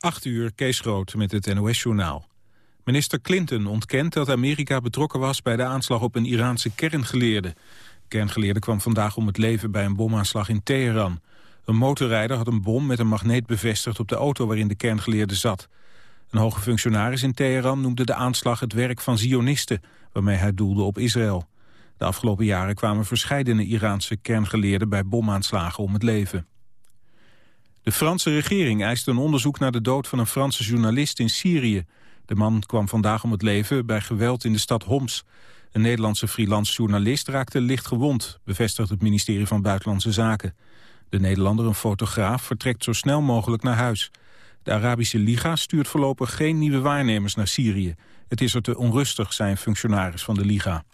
8 uur, Kees Groot met het NOS-journaal. Minister Clinton ontkent dat Amerika betrokken was bij de aanslag op een Iraanse kerngeleerde. De kerngeleerde kwam vandaag om het leven bij een bomaanslag in Teheran. Een motorrijder had een bom met een magneet bevestigd op de auto waarin de kerngeleerde zat. Een hoge functionaris in Teheran noemde de aanslag het werk van Zionisten, waarmee hij doelde op Israël. De afgelopen jaren kwamen verscheidene Iraanse kerngeleerden bij bomaanslagen om het leven. De Franse regering eist een onderzoek naar de dood van een Franse journalist in Syrië. De man kwam vandaag om het leven bij geweld in de stad Homs. Een Nederlandse freelance journalist raakte licht gewond, bevestigt het ministerie van Buitenlandse Zaken. De Nederlander, een fotograaf, vertrekt zo snel mogelijk naar huis. De Arabische Liga stuurt voorlopig geen nieuwe waarnemers naar Syrië. Het is er te onrustig, zijn functionaris van de Liga.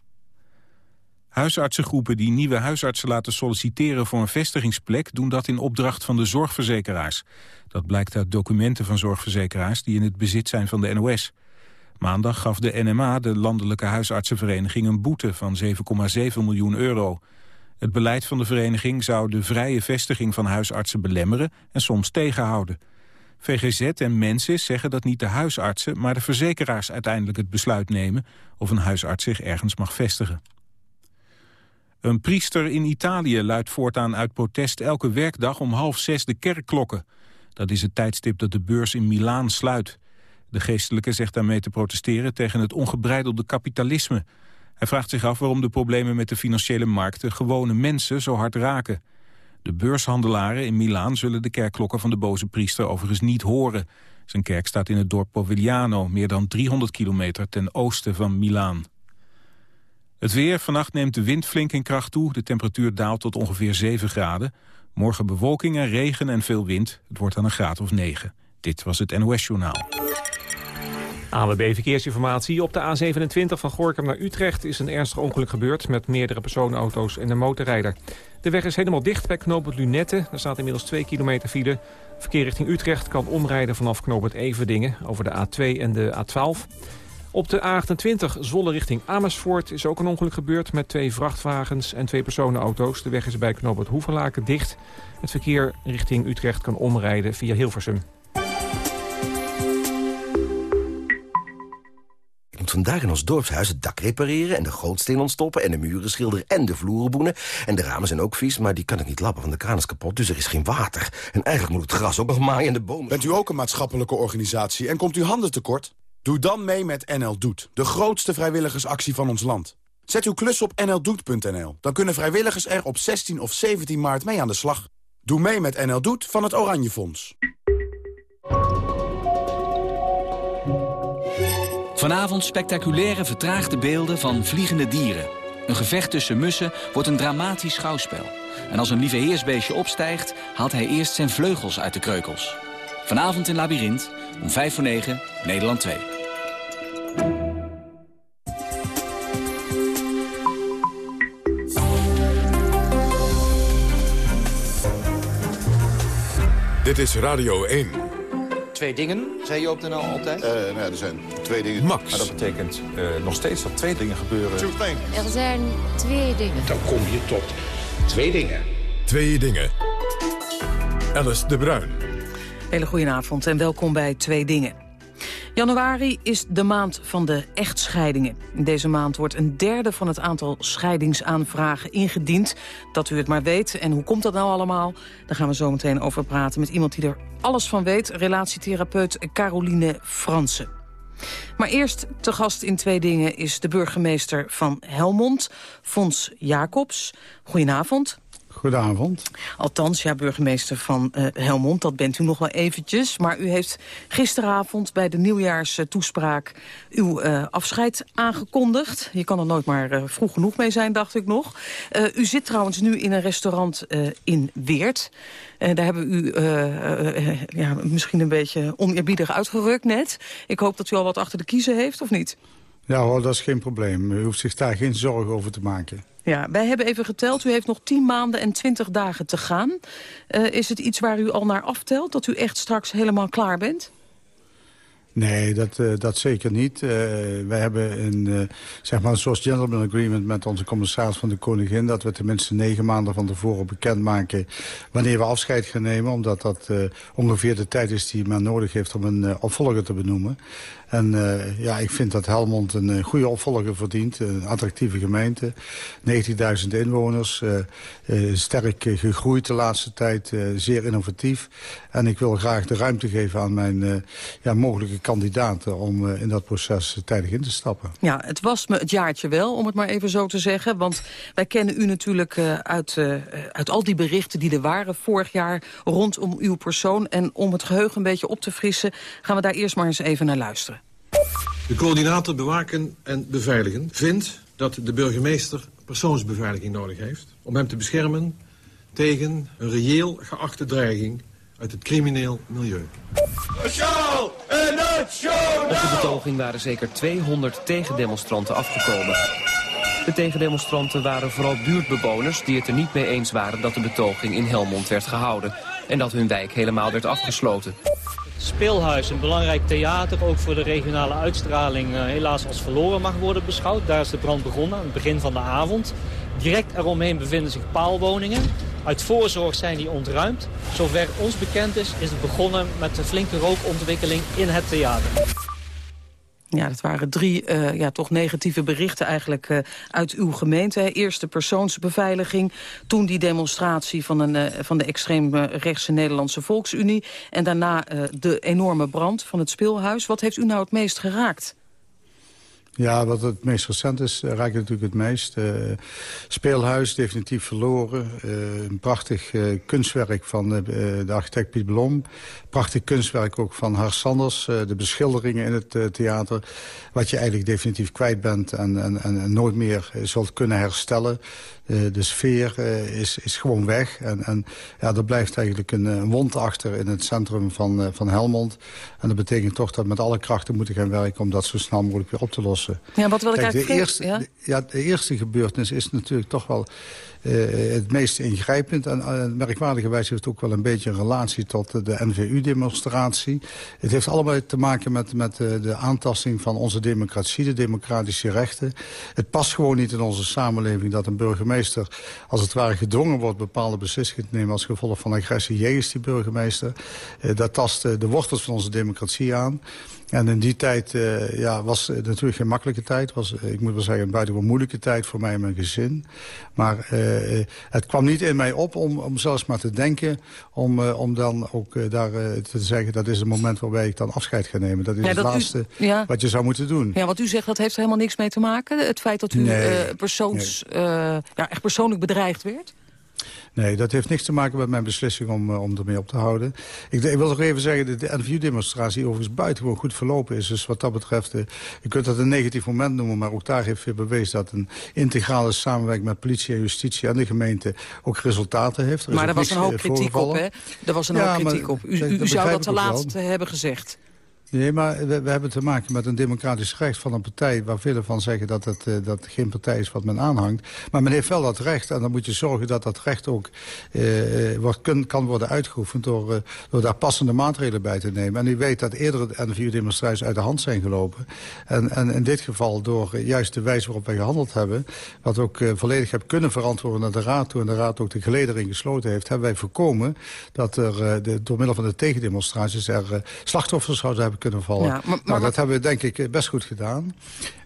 Huisartsengroepen die nieuwe huisartsen laten solliciteren voor een vestigingsplek doen dat in opdracht van de zorgverzekeraars. Dat blijkt uit documenten van zorgverzekeraars die in het bezit zijn van de NOS. Maandag gaf de NMA, de Landelijke Huisartsenvereniging, een boete van 7,7 miljoen euro. Het beleid van de vereniging zou de vrije vestiging van huisartsen belemmeren en soms tegenhouden. VGZ en Mensis zeggen dat niet de huisartsen, maar de verzekeraars uiteindelijk het besluit nemen of een huisarts zich ergens mag vestigen. Een priester in Italië luidt voortaan uit protest elke werkdag om half zes de kerkklokken. Dat is het tijdstip dat de beurs in Milaan sluit. De geestelijke zegt daarmee te protesteren tegen het ongebreidelde kapitalisme. Hij vraagt zich af waarom de problemen met de financiële markten gewone mensen zo hard raken. De beurshandelaren in Milaan zullen de kerkklokken van de boze priester overigens niet horen. Zijn kerk staat in het dorp Povigliano, meer dan 300 kilometer ten oosten van Milaan. Het weer, vannacht neemt de wind flink in kracht toe. De temperatuur daalt tot ongeveer 7 graden. Morgen bewolking en regen en veel wind. Het wordt dan een graad of 9. Dit was het NOS Journaal. ANWB Verkeersinformatie. Op de A27 van Gorkum naar Utrecht is een ernstig ongeluk gebeurd... met meerdere personenauto's en een motorrijder. De weg is helemaal dicht bij knooppunt Lunette. Er staat inmiddels 2 kilometer file. Verkeer richting Utrecht kan omrijden vanaf knooppunt Everdingen... over de A2 en de A12. Op de A28 Zwolle richting Amersfoort is ook een ongeluk gebeurd... met twee vrachtwagens en twee personenauto's. De weg is bij knooppunt Hoevenlaken dicht. Het verkeer richting Utrecht kan omrijden via Hilversum. Ik moet vandaag in ons dorpshuis het dak repareren... en de gootsteen ontstoppen en de muren schilderen en de vloeren boenen. En de ramen zijn ook vies, maar die kan ik niet lappen, want de kraan is kapot. Dus er is geen water. En eigenlijk moet het gras ook nog maaien en de bomen... Bent u ook een maatschappelijke organisatie en komt u handen tekort? Doe dan mee met NL Doet, de grootste vrijwilligersactie van ons land. Zet uw klus op nldoet.nl. Dan kunnen vrijwilligers er op 16 of 17 maart mee aan de slag. Doe mee met NL Doet van het Oranje Fonds. Vanavond spectaculaire vertraagde beelden van vliegende dieren. Een gevecht tussen mussen wordt een dramatisch schouwspel. En als een lieve heersbeestje opstijgt, haalt hij eerst zijn vleugels uit de kreukels. Vanavond in Labyrinth, om 5 voor 9, Nederland 2. Dit is Radio 1. Twee dingen, zei je op de NL altijd? Uh, nou, er zijn twee dingen. Max. Maar dat betekent uh, nog steeds dat twee dingen gebeuren. Er zijn twee dingen. Dan kom je tot twee dingen. Twee dingen. Alice de Bruin. Hele goedenavond en welkom bij Twee Dingen. Januari is de maand van de echtscheidingen. In deze maand wordt een derde van het aantal scheidingsaanvragen ingediend. Dat u het maar weet. En hoe komt dat nou allemaal? Daar gaan we zo meteen over praten met iemand die er alles van weet. Relatietherapeut Caroline Fransen. Maar eerst te gast in Twee Dingen is de burgemeester van Helmond, Fons Jacobs. Goedenavond. Goedenavond. Althans, ja, burgemeester van uh, Helmond, dat bent u nog wel eventjes. Maar u heeft gisteravond bij de nieuwjaarstoespraak uw uh, afscheid aangekondigd. Je kan er nooit maar uh, vroeg genoeg mee zijn, dacht ik nog. u zit trouwens nu in een restaurant in Weert. daar hebben u ja, misschien een beetje oneerbiedig uitgerukt net. Ik hoop dat u al wat achter de kiezen heeft, of niet? Ja hoor, dat is geen probleem. U hoeft zich daar geen zorgen over te maken. Ja, wij hebben even geteld. U heeft nog 10 maanden en 20 dagen te gaan. Uh, is het iets waar u al naar aftelt, dat u echt straks helemaal klaar bent? Nee, dat, uh, dat zeker niet. Uh, wij hebben een, zeg maar een soort gentleman agreement met onze commissaris van de Koningin... dat we tenminste negen maanden van tevoren bekendmaken wanneer we afscheid gaan nemen. Omdat dat ongeveer de tijd is die men nodig heeft om een opvolger te benoemen. En uh, ja, ik vind dat Helmond een uh, goede opvolger verdient. Een attractieve gemeente. 90.000 inwoners. Uh, sterk gegroeid de laatste tijd. zeer innovatief. En ik wil graag de ruimte geven aan mijn ja, mogelijke kandidaten... om in dat proces tijdig in te stappen. Ja, het was me het jaartje wel, om het maar even zo te zeggen. Want wij kennen u natuurlijk uit, uit al die berichten die er waren vorig jaar... rondom uw persoon. En om het geheugen een beetje op te frissen... gaan we daar eerst maar eens even naar luisteren. De coördinator bewaken en beveiligen vindt dat de burgemeester persoonsbeveiliging nodig heeft... om hem te beschermen tegen een reëel geachte dreiging uit het crimineel milieu. Op de betoging waren zeker 200 tegendemonstranten afgekomen. De tegendemonstranten waren vooral buurtbewoners die het er niet mee eens waren dat de betoging in Helmond werd gehouden en dat hun wijk helemaal werd afgesloten. Speelhuis, een belangrijk theater, ook voor de regionale uitstraling, uh, helaas als verloren mag worden beschouwd. Daar is de brand begonnen aan het begin van de avond. Direct eromheen bevinden zich paalwoningen. Uit voorzorg zijn die ontruimd. Zover ons bekend is, is het begonnen met een flinke rookontwikkeling in het theater. Ja, dat waren drie uh, ja, toch negatieve berichten eigenlijk uh, uit uw gemeente. Eerst de persoonsbeveiliging, toen die demonstratie van, een, uh, van de extreemrechtse Nederlandse Volksunie... en daarna de enorme brand van het speelhuis. Wat heeft u nou het meest geraakt? Ja, wat het meest recent is, raakt natuurlijk het meest. Speelhuis, definitief verloren. Een prachtig kunstwerk van de architect Piet Blom. Prachtig kunstwerk ook van Har Sanders. de beschilderingen in het theater. Wat je eigenlijk definitief kwijt bent en, en, en nooit meer zult kunnen herstellen. de sfeer is, is gewoon weg. En, en ja, er blijft eigenlijk een, een wond achter in het centrum van, van Helmond. En dat betekent toch dat we met alle krachten moeten gaan werken... om dat zo snel mogelijk weer op te lossen. Ja, wat wil ik eigenlijk de eerste, ja? De, ja, de eerste gebeurtenis is natuurlijk toch wel uh, het meest ingrijpend. En uh, merkwaardigerwijs heeft het ook wel een beetje een relatie tot de NVU-demonstratie. Het heeft allemaal te maken met, met de aantasting van onze democratie, de democratische rechten. Het past gewoon niet in onze samenleving dat een burgemeester als het ware gedwongen wordt bepaalde beslissingen te nemen als gevolg van agressie jegens die burgemeester. dat tast de wortels van onze democratie aan. En in die tijd ja, was het natuurlijk geen makkelijke tijd. Was, ik moet wel zeggen, een buitengewoon moeilijke tijd voor mij en mijn gezin. Maar het kwam niet in mij op om, om zelfs maar te denken... om, uh, om dan ook daar te zeggen, dat is het moment waarbij ik dan afscheid ga nemen. Dat is ja, het laatste u, ja. wat je zou moeten doen. Ja, wat u zegt, dat heeft helemaal niks mee te maken? Het feit dat u nee, persoons, nee. ja, echt persoonlijk bedreigd werd? Nee, dat heeft niks te maken met mijn beslissing om, uh, om ermee op te houden. Ik, ik wil nog even zeggen dat de NVU-demonstratie overigens buitengewoon goed verlopen is. Dus wat dat betreft, uh, je kunt dat een negatief moment noemen... maar ook daar heeft weer bewezen dat een integrale samenwerking... met politie en justitie en de gemeente ook resultaten heeft. Er maar er was een hoop uh, kritiek op, hè? Er was een hoop kritiek op. U, u, u zou dat te laat hebben gezegd. Nee, maar we, hebben te maken met een democratisch recht van een partij... waar velen van zeggen dat het uh, dat geen partij is wat men aanhangt. Maar men heeft wel dat recht en dan moet je zorgen dat dat recht ook uh, wordt, kun, kan worden uitgeoefend... Door, uh, door daar passende maatregelen bij te nemen. En u weet dat eerder de NVU-demonstraties uit de hand zijn gelopen. En, en in dit geval door juist de wijze waarop wij gehandeld hebben... wat ook volledig heb kunnen verantwoorden naar de Raad toe... en de Raad ook de geledering gesloten heeft... hebben wij voorkomen dat er de, door middel van de tegendemonstraties... er slachtoffers zouden hebben kunnen vallen. Ja, maar, maar, nou, dat hebben we denk ik best goed gedaan.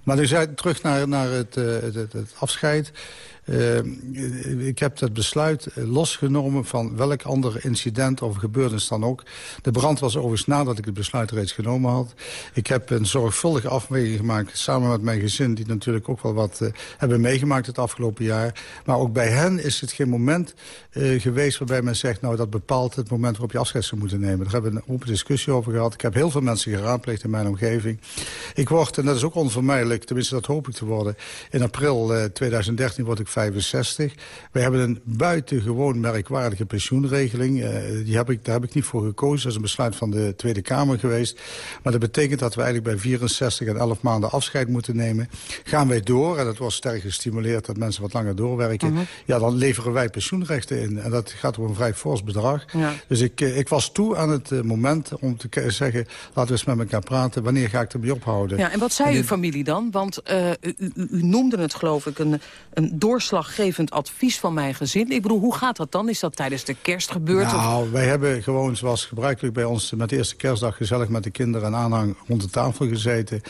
Maar nu zei terug naar, naar het, het, het, het afscheid. Uh, ik heb dat besluit losgenomen van welk ander incident of gebeurtenis dan ook. De brand was overigens nadat ik het besluit reeds genomen had. Ik heb een zorgvuldige afweging gemaakt samen met mijn gezin... die natuurlijk ook wel wat uh, hebben meegemaakt het afgelopen jaar. Maar ook bij hen is het geen moment uh, geweest waarbij men zegt... nou, dat bepaalt het moment waarop je afscheid zou moeten nemen. Daar hebben we een open discussie over gehad. Ik heb heel veel mensen geraadpleegd in mijn omgeving. Ik word, en dat is ook onvermijdelijk, tenminste dat hoop ik te worden... in april 2013 word ik 65. Wij hebben een buitengewoon merkwaardige pensioenregeling. Uh, die heb ik, daar heb ik niet voor gekozen. Dat is een besluit van de Tweede Kamer geweest. Maar dat betekent dat we eigenlijk bij 64 en 11 maanden afscheid moeten nemen. Gaan wij door, en dat was sterk gestimuleerd dat mensen wat langer doorwerken... Mhm. ja, dan leveren wij pensioenrechten in. En dat gaat om een vrij fors bedrag. Dus ik, ik was toe aan het moment om te zeggen... laten we eens met elkaar praten, wanneer ga ik ermee ophouden? Ja, en wat zei uw familie dan? Want uh, u, u, u, noemde het, geloof ik, een, een doorslaggevend advies van mijn gezin. Ik bedoel, hoe gaat dat dan? Is dat tijdens de kerst gebeurd? Nou, wij hebben gewoon, zoals gebruikelijk bij ons... met de eerste kerstdag gezellig met de kinderen en aanhang rond de tafel gezeten.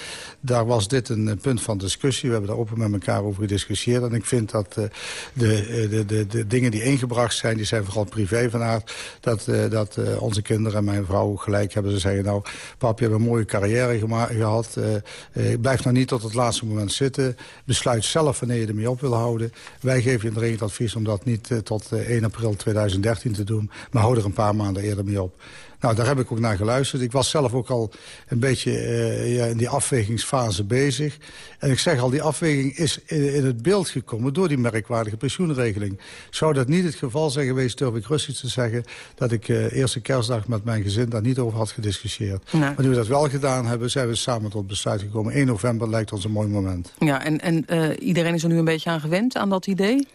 Daar was dit een punt van discussie. We hebben daar open met elkaar over gediscussieerd. En ik vind dat uh, de, de, de, de, dingen die ingebracht zijn... die zijn vooral privé van aard. Dat, uh, dat onze kinderen en mijn vrouw gelijk hebben. Ze zeggen, nou, pap, je hebt een mooie carrière gehad. blijf nou niet tot het laatste moment zitten. Besluit zelf wanneer je ermee op wil houden. Wij geven je dringend advies om dat niet tot 1 april 2013 te doen. Maar hou er een paar maanden eerder mee op. Nou, daar heb ik ook naar geluisterd. Ik was zelf ook al een beetje uh, ja, in die afwegingsfase bezig. En ik zeg al, die afweging is in, in, het beeld gekomen door die merkwaardige pensioenregeling. Zou dat niet het geval zijn geweest, durf ik rustig te zeggen... dat ik uh, eerste kerstdag met mijn gezin daar niet over had gediscussieerd. Nee. Maar nu we dat wel gedaan hebben, zijn we samen tot besluit gekomen. 1 november lijkt ons een mooi moment. Ja, en, en uh, iedereen is er nu een beetje aan gewend, aan dat idee?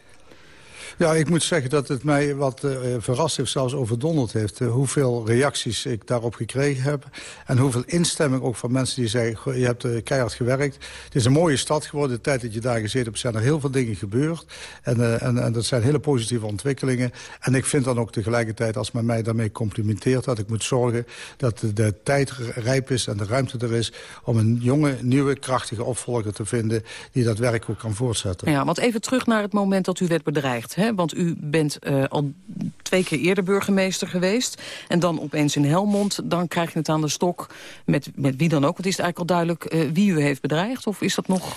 Ja, ik moet zeggen dat het mij wat uh, verrast heeft, zelfs overdonderd heeft. Uh, hoeveel reacties ik daarop gekregen heb. En hoeveel instemming ook van mensen die zeggen, je hebt uh, keihard gewerkt. Het is een mooie stad geworden. De tijd dat je daar gezeten hebt, zijn er heel veel dingen gebeurd. En, en, en dat zijn hele positieve ontwikkelingen. En ik vind dan ook tegelijkertijd, als men mij daarmee complimenteert... dat ik moet zorgen dat de, tijd rijp is en de ruimte er is... om een jonge, nieuwe, krachtige opvolger te vinden... die dat werk ook kan voortzetten. Ja, want even terug naar het moment dat u werd bedreigd. Want u bent uh, al twee keer eerder burgemeester geweest. En dan opeens in Helmond. Dan krijg je het aan de stok met, met wie dan ook. Want is het eigenlijk al duidelijk uh, wie u heeft bedreigd? Of is dat nog...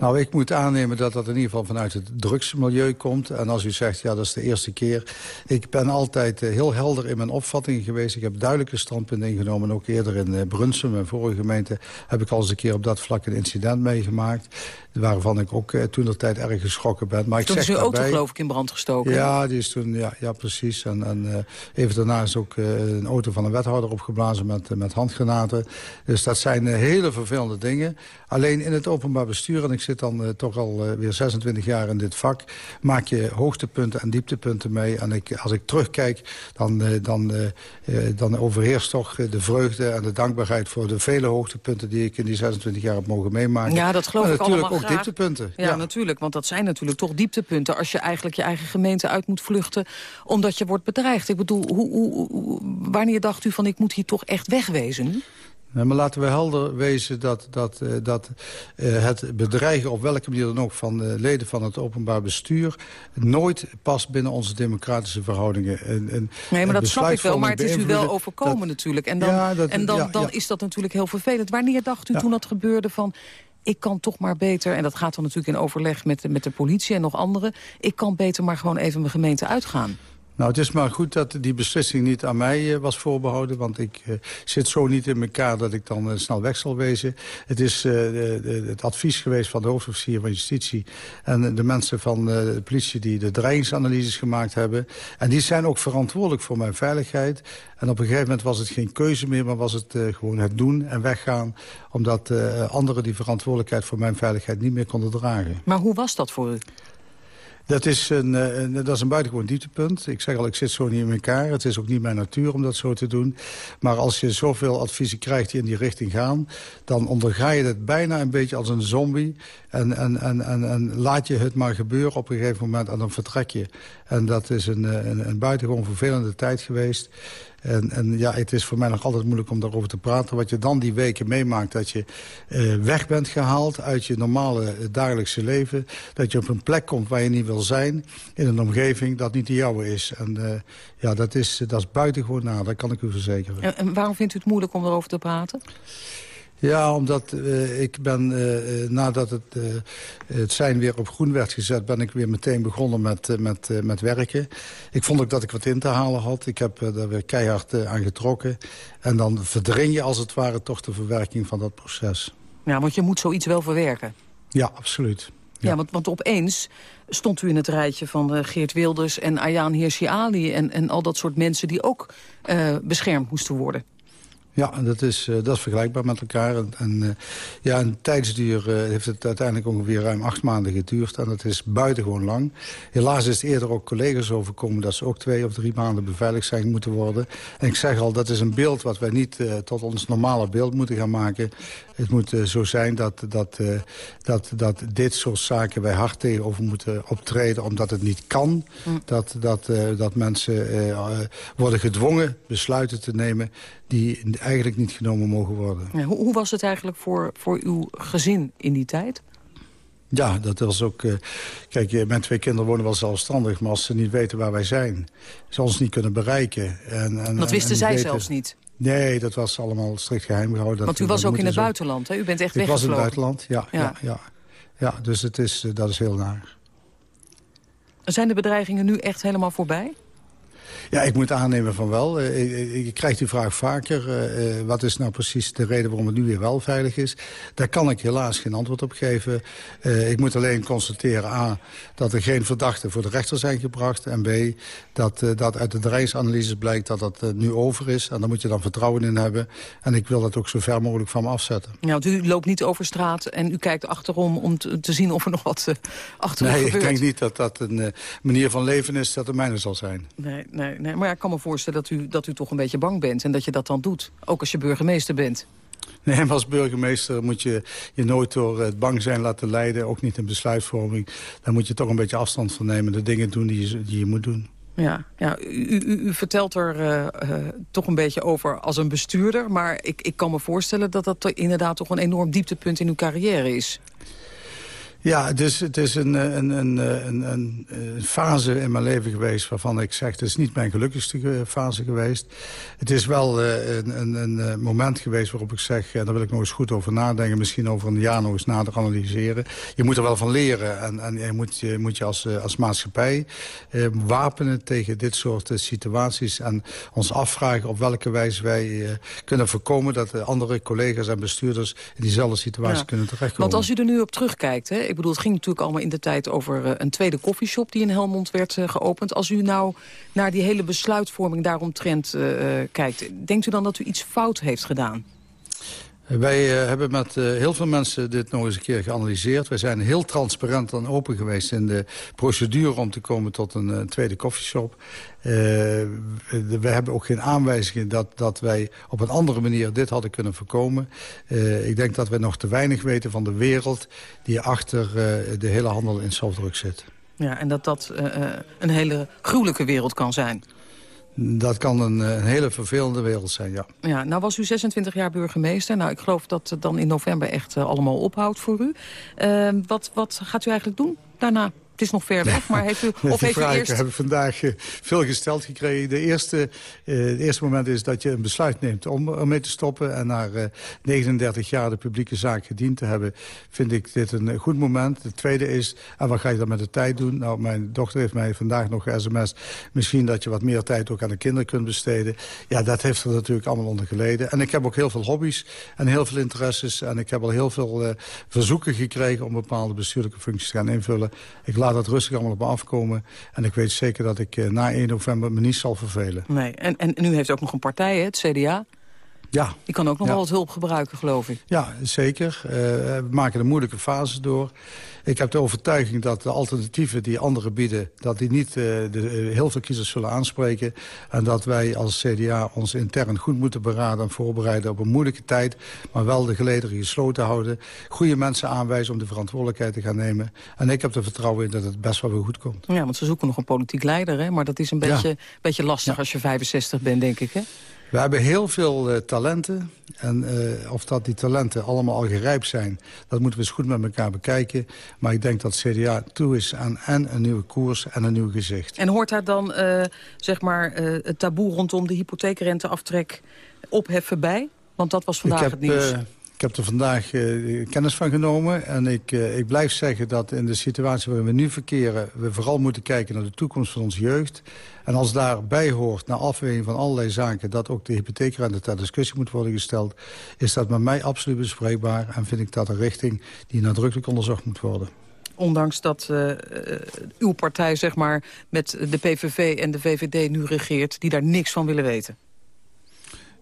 Nou, ik moet aannemen dat dat in ieder geval vanuit het drugsmilieu komt. En als u zegt, ja, dat is de eerste keer. Ik ben altijd uh, heel helder in mijn opvattingen geweest. Ik heb duidelijke standpunten ingenomen. Ook eerder in uh, Brunsum, mijn vorige gemeente... heb ik al eens een keer op dat vlak een incident meegemaakt. Waarvan ik ook uh, toen de tijd erg geschrokken ben. Maar toen ik zeg is uw auto geloof ik in brand gestoken. Ja, die is toen, ja, ja precies. En, en even daarna is ook een auto van een wethouder opgeblazen met, met handgranaten. Dus dat zijn hele vervelende dingen. Alleen in het openbaar bestuur, en ik zit dan uh, toch al uh, weer 26 jaar in dit vak... maak je hoogtepunten en dieptepunten mee. En ik, als ik terugkijk, dan, uh, dan, dan overheerst toch de vreugde en de dankbaarheid... voor de vele hoogtepunten die ik in die 26 jaar heb mogen meemaken. Ja, dat geloof maar ik natuurlijk ook graag. dieptepunten. Ja, ja, natuurlijk, want dat zijn natuurlijk toch dieptepunten... als je eigenlijk je eigen gemeente uit moet vluchten... omdat je wordt bedreigd. Ik bedoel, hoe, hoe, wanneer dacht u van ik moet hier toch echt wegwezen? Maar laten we helder wezen dat, dat, uh, dat uh, het bedreigen op welke manier dan ook van uh, leden van het openbaar bestuur nooit past binnen onze democratische verhoudingen. En, en nee, maar dat snap ik wel, maar het is u wel overkomen dat, natuurlijk. En dan, ja, dat, en dan, ja, dan is dat natuurlijk heel vervelend. Wanneer dacht u toen dat gebeurde van ik kan toch maar beter... en dat gaat dan natuurlijk in overleg met, met de politie en nog anderen... ik kan beter maar gewoon even mijn gemeente uitgaan. Nou, het is maar goed dat die beslissing niet aan mij uh, was voorbehouden. Want ik uh, zit zo niet in elkaar dat ik dan uh, snel weg zal wezen. Het is de, de, het advies geweest van de hoofdofficier van Justitie... en de mensen van de politie die de dreigingsanalyses gemaakt hebben. En die zijn ook verantwoordelijk voor mijn veiligheid. En op een gegeven moment was het geen keuze meer... maar was het gewoon het doen en weggaan. Omdat anderen die verantwoordelijkheid voor mijn veiligheid niet meer konden dragen. Maar hoe was dat voor u? Dat is een, een, dat is een buitengewoon dieptepunt. Ik zeg al, ik zit zo niet in elkaar. Het is ook niet mijn natuur om dat zo te doen. Maar als je zoveel adviezen krijgt die in die richting gaan... dan onderga je het bijna een beetje als een zombie. En, en, en, en, laat je het maar gebeuren op een gegeven moment en dan vertrek je. En dat is een, een, een buitengewoon vervelende tijd geweest. En, en ja, het is voor mij nog altijd moeilijk om daarover te praten. Wat je dan die weken meemaakt, dat je uh, weg bent gehaald uit je normale uh, dagelijkse leven. Dat je op een plek komt waar je niet wil zijn. In een omgeving dat niet de jouwe is. En uh, ja, dat is, dat is buitengewoon na, dat kan ik u verzekeren. En, en waarom vindt u het moeilijk om erover te praten? Ja, omdat uh, ik ben, uh, nadat het, uh, het zijn weer op groen werd gezet... ben ik weer meteen begonnen met, met, met werken. Ik vond ook dat ik wat in te halen had. Ik heb daar weer keihard aan getrokken. En dan verdring je als het ware toch de verwerking van dat proces. Ja, want je moet zoiets wel verwerken. Ja, absoluut. Ja, want, want opeens stond u in het rijtje van Geert Wilders en Ayaan Hirsi Ali... En, en al dat soort mensen die ook beschermd moesten worden. Ja, dat is, uh, dat is vergelijkbaar met elkaar. En, en uh, ja, een tijdsduur uh, heeft het uiteindelijk ongeveer ruim acht maanden geduurd. En dat is buitengewoon lang. Helaas is het eerder ook collega's overkomen... dat ze ook twee of drie maanden beveiligd zijn moeten worden. En ik zeg al, dat is een beeld wat wij niet tot ons normale beeld moeten gaan maken. Het moet zo zijn dat, dat, dat, dat dit soort zaken wij hard tegenover moeten optreden... omdat het niet kan. Mm. Dat, dat, dat mensen worden gedwongen besluiten te nemen die eigenlijk niet genomen mogen worden. Ja, hoe, hoe, was het eigenlijk voor, voor uw gezin in die tijd? Ja, dat was ook... Uh, kijk, eh, mijn twee kinderen wonen wel zelfstandig... maar als ze niet weten waar wij zijn, ze ons niet kunnen bereiken. En, en, dat wisten en zij weten, zelfs niet? Nee, dat was allemaal strikt geheim gehouden. Want u was ook in het buitenland, hè? U bent echt Ik weggevlogen. was in het buitenland, ja. ja. ja, ja. ja dus het is, dat is heel naar. Zijn de bedreigingen nu echt helemaal voorbij? Ja, ik moet aannemen van wel. Uh, ik, ik, krijg die vraag vaker. Uh, uh, wat is nou precies de reden waarom het nu weer wel veilig is? Daar kan ik helaas geen antwoord op geven. ik moet alleen constateren, A, dat er geen verdachten voor de rechter zijn gebracht. En B, dat, dat uit de dreigingsanalyses blijkt dat dat nu over is. En daar moet je dan vertrouwen in hebben. En ik wil dat ook zo ver mogelijk van me afzetten. Ja, want u loopt niet over straat en u kijkt achterom om te, te zien of er nog wat achter nee, gebeurt. Nee, ik denk niet dat dat een manier van leven is dat de mijne zal zijn. Nee, nee, nee. Maar ja, ik kan me voorstellen dat u, dat u toch een beetje bang bent... en dat je dat dan doet, ook als je burgemeester bent. Nee, maar als burgemeester moet je je nooit door het bang zijn laten leiden. Ook niet in besluitvorming. Dan moet je toch een beetje afstand van nemen. De dingen doen die je, die je moet doen. Ja, ja u, u, u vertelt er uh, uh, toch een beetje over als een bestuurder. Maar ik, ik kan me voorstellen dat dat inderdaad toch een enorm dieptepunt in uw carrière is. Ja, dus het is een, een, een, een, een, fase in mijn leven geweest waarvan ik zeg... het is niet mijn gelukkigste fase geweest. Het is wel een, een, een moment geweest waarop ik zeg... daar wil ik nog eens goed over nadenken. Misschien over een jaar nog eens nader analyseren. Je moet er wel van leren. En, en je moet je, moet je als, als maatschappij eh, wapenen tegen dit soort situaties. En ons afvragen op welke wijze wij eh, kunnen voorkomen... dat andere collega's en bestuurders in diezelfde situatie ja. kunnen terechtkomen. Want als u er nu op terugkijkt... Hè, ik bedoel, het ging natuurlijk allemaal in de tijd over uh, een tweede koffieshop die in Helmond werd uh, geopend. Als u nou naar die hele besluitvorming daaromtrent uh, kijkt, denkt u dan dat u iets fout heeft gedaan? Wij uh, hebben met uh, heel veel mensen dit nog eens een keer geanalyseerd. Wij zijn heel transparant en open geweest in de procedure om te komen tot een uh, tweede koffieshop. we hebben ook geen aanwijzingen dat, dat wij op een andere manier dit hadden kunnen voorkomen. ik denk dat we nog te weinig weten van de wereld die achter de hele handel in softdruk zit. Ja, en dat dat een hele gruwelijke wereld kan zijn. Dat kan een, een, hele vervelende wereld zijn, ja. ja. Nou was u 26 jaar burgemeester. Nou, ik geloof dat het dan in november echt uh, allemaal ophoudt voor u. Uh, wat, wat gaat u eigenlijk doen daarna? Het is nog ver weg, maar heeft u... Of heeft u eerst... hebben vandaag uh, veel gesteld gekregen. De eerste, uh, het eerste moment is dat je een besluit neemt om ermee te stoppen. En na uh, 39 jaar de publieke zaak gediend te hebben... vind ik dit een goed moment. Het tweede is, en wat ga je dan met de tijd doen? Nou, mijn dochter heeft mij vandaag nog sms... misschien dat je wat meer tijd ook aan de kinderen kunt besteden. Ja, dat heeft er natuurlijk allemaal onder geleden. En ik heb ook heel veel hobby's en heel veel interesses. En ik heb al heel veel uh, verzoeken gekregen... om bepaalde bestuurlijke functies te gaan invullen. Ik laat dat rustig allemaal op me afkomen. En ik weet zeker dat ik uh, na 1 november me niet zal vervelen. Nee, en, en, en u heeft ook nog een partij, hè, het CDA. Ja. Die kan ook nog ja. wel wat hulp gebruiken, geloof ik. Ja, zeker. Uh, we maken de moeilijke fases door. Ik heb de overtuiging dat de alternatieven die anderen bieden... dat die niet uh, de, uh, heel veel kiezers zullen aanspreken. En dat wij als CDA ons intern goed moeten beraden en voorbereiden... op een moeilijke tijd, maar wel de gelederen gesloten houden. Goede mensen aanwijzen om de verantwoordelijkheid te gaan nemen. En ik heb er vertrouwen in dat het best wel weer goed komt. Ja, want ze zoeken nog een politiek leider, hè? maar dat is een beetje, ja. beetje lastig ja. als je 65 bent, denk ik, hè? We hebben heel veel uh, talenten. En uh, of dat die talenten allemaal al gerijpt zijn... dat moeten we eens goed met elkaar bekijken. Maar ik denk dat CDA toe is aan en een nieuwe koers en een nieuw gezicht. En hoort daar dan uh, zeg maar, het taboe rondom de hypotheekrenteaftrek opheffen bij? Want dat was vandaag heb, het nieuws. Ik heb er vandaag uh, kennis van genomen. En ik, uh, ik blijf zeggen dat in de situatie waarin we nu verkeren... we vooral moeten kijken naar de toekomst van onze jeugd. En als daarbij hoort, na afweging van allerlei zaken... dat ook de hypotheekrente ter discussie moet worden gesteld... is dat met mij absoluut bespreekbaar. En vind ik dat een richting die nadrukkelijk onderzocht moet worden. Ondanks dat uh, uw partij zeg maar, met de PVV en de VVD nu regeert... die daar niks van willen weten.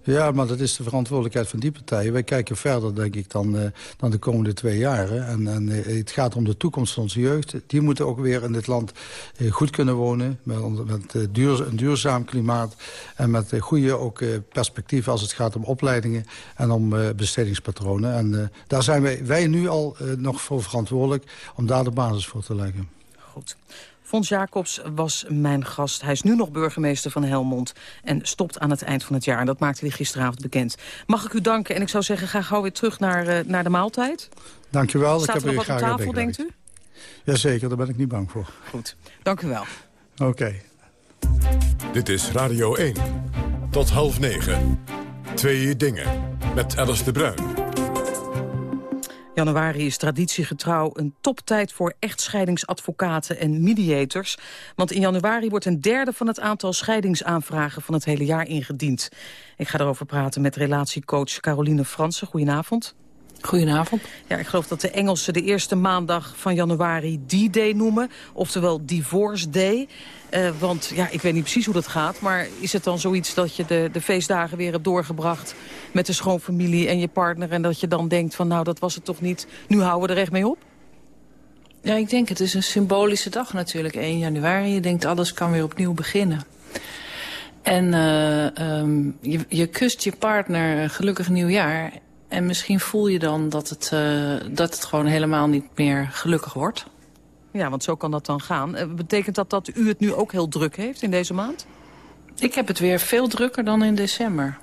Ja, maar dat is de verantwoordelijkheid van die partijen. Wij kijken verder, denk ik, dan, uh, dan de komende twee jaren. En, en uh, het gaat om de toekomst van onze jeugd. Die moeten ook weer in dit land uh, goed kunnen wonen. Met, met duur, een duurzaam klimaat. En met goede ook, perspectieven als het gaat om opleidingen en om bestedingspatronen. En daar zijn wij, wij nu al nog voor verantwoordelijk om daar de basis voor te leggen. Goed. Fons Jacobs was mijn gast. Hij is nu nog burgemeester van Helmond en stopt aan het eind van het jaar. En dat maakte hij gisteravond bekend. Mag ik u danken en ik zou zeggen, ga gauw weer terug naar, uh, naar de maaltijd. Dank u wel. Staat ik heb er nog wat op tafel, denkt u? Jazeker, daar ben ik niet bang voor. Goed, dank u wel. Oké. Okay. Dit is Radio 1. Tot half negen. Twee dingen. Met Alice de Bruin. Januari is traditiegetrouw een toptijd voor echtscheidingsadvocaten en mediators. Want in januari wordt een derde van het aantal scheidingsaanvragen van het hele jaar ingediend. Ik ga erover praten met relatiecoach Caroline Fransen. Goedenavond. Goedenavond. Ja, ik geloof dat de Engelsen de eerste maandag van januari D-Day noemen. Oftewel Divorce Day. Uh, want ja, ik weet niet precies hoe dat gaat. Maar is het dan zoiets dat je de, de feestdagen weer hebt doorgebracht... met de schoonfamilie en je partner... en dat je dan denkt van nou, dat was het toch niet. Nu houden we er echt mee op? Ja, ik denk het is een symbolische dag natuurlijk, 1 januari. Je denkt alles kan weer opnieuw beginnen. En uh, um, je, je kust je partner gelukkig nieuwjaar... En misschien voel je dan dat het, uh, dat het gewoon helemaal niet meer gelukkig wordt. Ja, want zo kan dat dan gaan. Uh, betekent dat dat u het nu ook heel druk heeft in deze maand? Ik heb het weer veel drukker dan in december.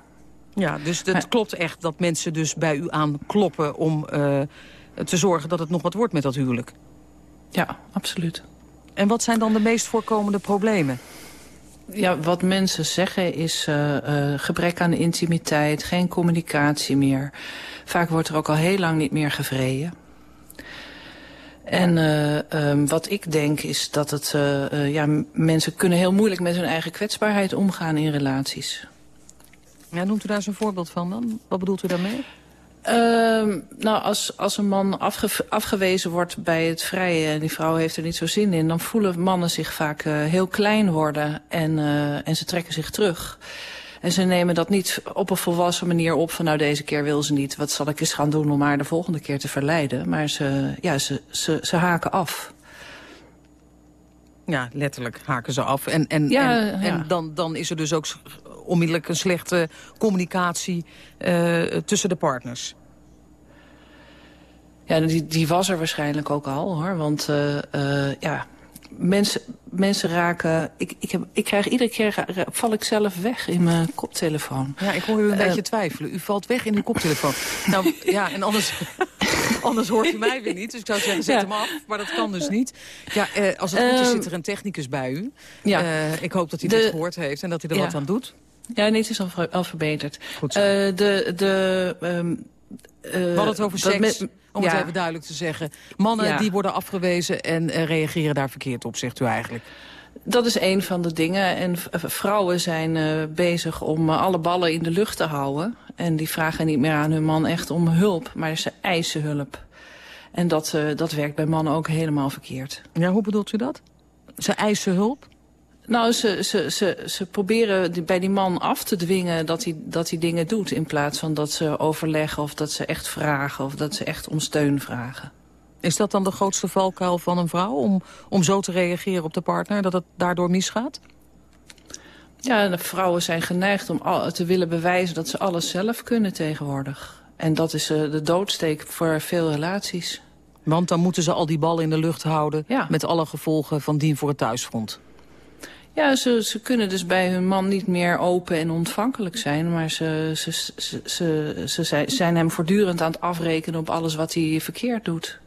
Ja, dus het maar... klopt echt dat mensen dus bij u aankloppen... om uh, te zorgen dat het nog wat wordt met dat huwelijk? Ja, absoluut. En wat zijn dan de meest voorkomende problemen? Ja, wat mensen zeggen is uh, uh, gebrek aan intimiteit, geen communicatie meer. Vaak wordt er ook al heel lang niet meer gevreden. En uh, um, wat ik denk is dat het, ja, mensen kunnen heel moeilijk met hun eigen kwetsbaarheid omgaan in relaties. Ja, noemt u daar eens een voorbeeld van dan? Wat bedoelt u daarmee? Uh, nou, als, als een man afge, afgewezen wordt bij het vrije en die vrouw heeft er niet zo zin in... dan voelen mannen zich vaak uh, heel klein worden en, uh, en ze trekken zich terug. En ze nemen dat niet op een volwassen manier op van... nou, deze keer wil ze niet, wat zal ik eens gaan doen om haar de volgende keer te verleiden. Maar ze, ja, ze, ze, ze haken af. Ja, letterlijk haken ze af. En, en, ja, en, ja. en dan, dan is er dus ook onmiddellijk een slechte communicatie uh, tussen de partners. Ja, die, die was er waarschijnlijk ook al, hoor. Want uh, uh, ja, mensen, mensen raken... Ik, ik, heb, ik krijg iedere keer... val ik zelf weg in mijn koptelefoon. Ja, ik hoor u een uh, beetje twijfelen. U valt weg in uw koptelefoon. nou, ja, en anders... Anders hoort u mij weer niet. Dus ik zou zeggen, zet ja. hem af. Maar dat kan dus niet. Ja, uh, als het goed is, zit er een technicus bij u. Ja. Uh, ik hoop dat hij de, dit gehoord heeft en dat hij er ja. wat aan doet. Ja, nee, het is al, al verbeterd. Goed uh, de, de, um, We hadden het over seks, met, om ja. het even duidelijk te zeggen. Mannen die worden afgewezen en reageren daar verkeerd op, zegt u eigenlijk. Dat is een van de dingen. En vrouwen zijn uh, bezig om uh, alle ballen in de lucht te houden. En die vragen niet meer aan hun man echt om hulp, maar ze eisen hulp. En dat, uh, dat werkt bij mannen ook helemaal verkeerd. Ja, hoe bedoelt u dat? Ze eisen hulp? Nou, ze, ze, ze, ze proberen bij die man af te dwingen dat hij, dat hij dingen doet... in plaats van dat ze overleggen of dat ze echt vragen... of dat ze echt om steun vragen. Is dat dan de grootste valkuil van een vrouw? Om, om zo te reageren op de partner, dat het daardoor misgaat? Ja, de vrouwen zijn geneigd om te willen bewijzen dat ze alles zelf kunnen tegenwoordig. En dat is uh, de doodsteek voor veel relaties. Want dan moeten ze al die ballen in de lucht houden... Ja. met alle gevolgen van dien voor het thuisfront. Ja, ze, ze kunnen dus bij hun man niet meer open en ontvankelijk zijn. Maar ze, ze, ze, ze, ze zijn hem voortdurend aan het afrekenen op alles wat hij verkeerd doet.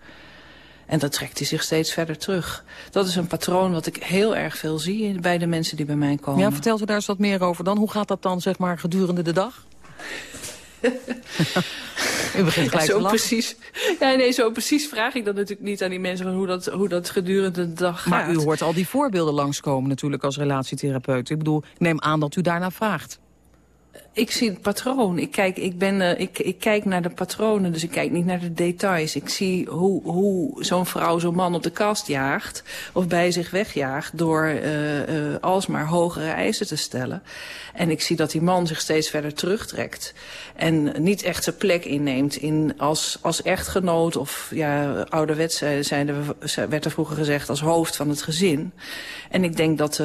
En dan trekt hij zich steeds verder terug. Dat is een patroon wat ik heel erg veel zie bij de mensen die bij mij komen. Ja, vertelt u daar eens wat meer over dan. Hoe gaat dat dan zeg maar gedurende de dag? U begint gelijk zo precies. Ja, nee, zo precies vraag ik dat natuurlijk niet aan die mensen... van hoe dat, hoe dat gedurende de dag gaat. Maar u hoort al die voorbeelden langskomen natuurlijk als relatietherapeut. Ik bedoel, ik neem aan dat u daarna vraagt. Ik zie het patroon. Ik kijk, ik, ben, uh, ik, ik kijk naar de patronen, dus ik kijk niet naar de details. Ik zie hoe, hoe zo'n vrouw zo'n man op de kast jaagt... of bij zich wegjaagt door uh, uh, alsmaar hogere eisen te stellen. En ik zie dat die man zich steeds verder terugtrekt. En niet echt zijn plek inneemt in als, als echtgenoot... of ja, ouderwets zijn er, werd er vroeger gezegd als hoofd van het gezin. En ik denk dat,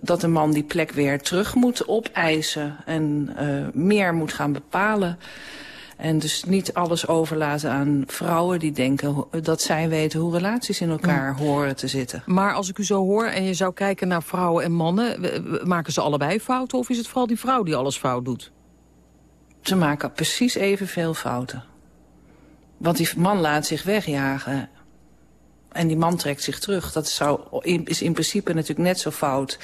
dat de man die plek weer terug moet opeisen... en uh, meer moet gaan bepalen... En dus niet alles overlaten aan vrouwen die denken dat zij weten hoe relaties in elkaar horen te zitten. Maar als ik u zo hoor en je zou kijken naar vrouwen en mannen, maken ze allebei fouten of is het vooral die vrouw die alles fout doet? Ze maken precies evenveel fouten. Want die man laat zich wegjagen en die man trekt zich terug. Dat zou, is in principe natuurlijk net zo fout...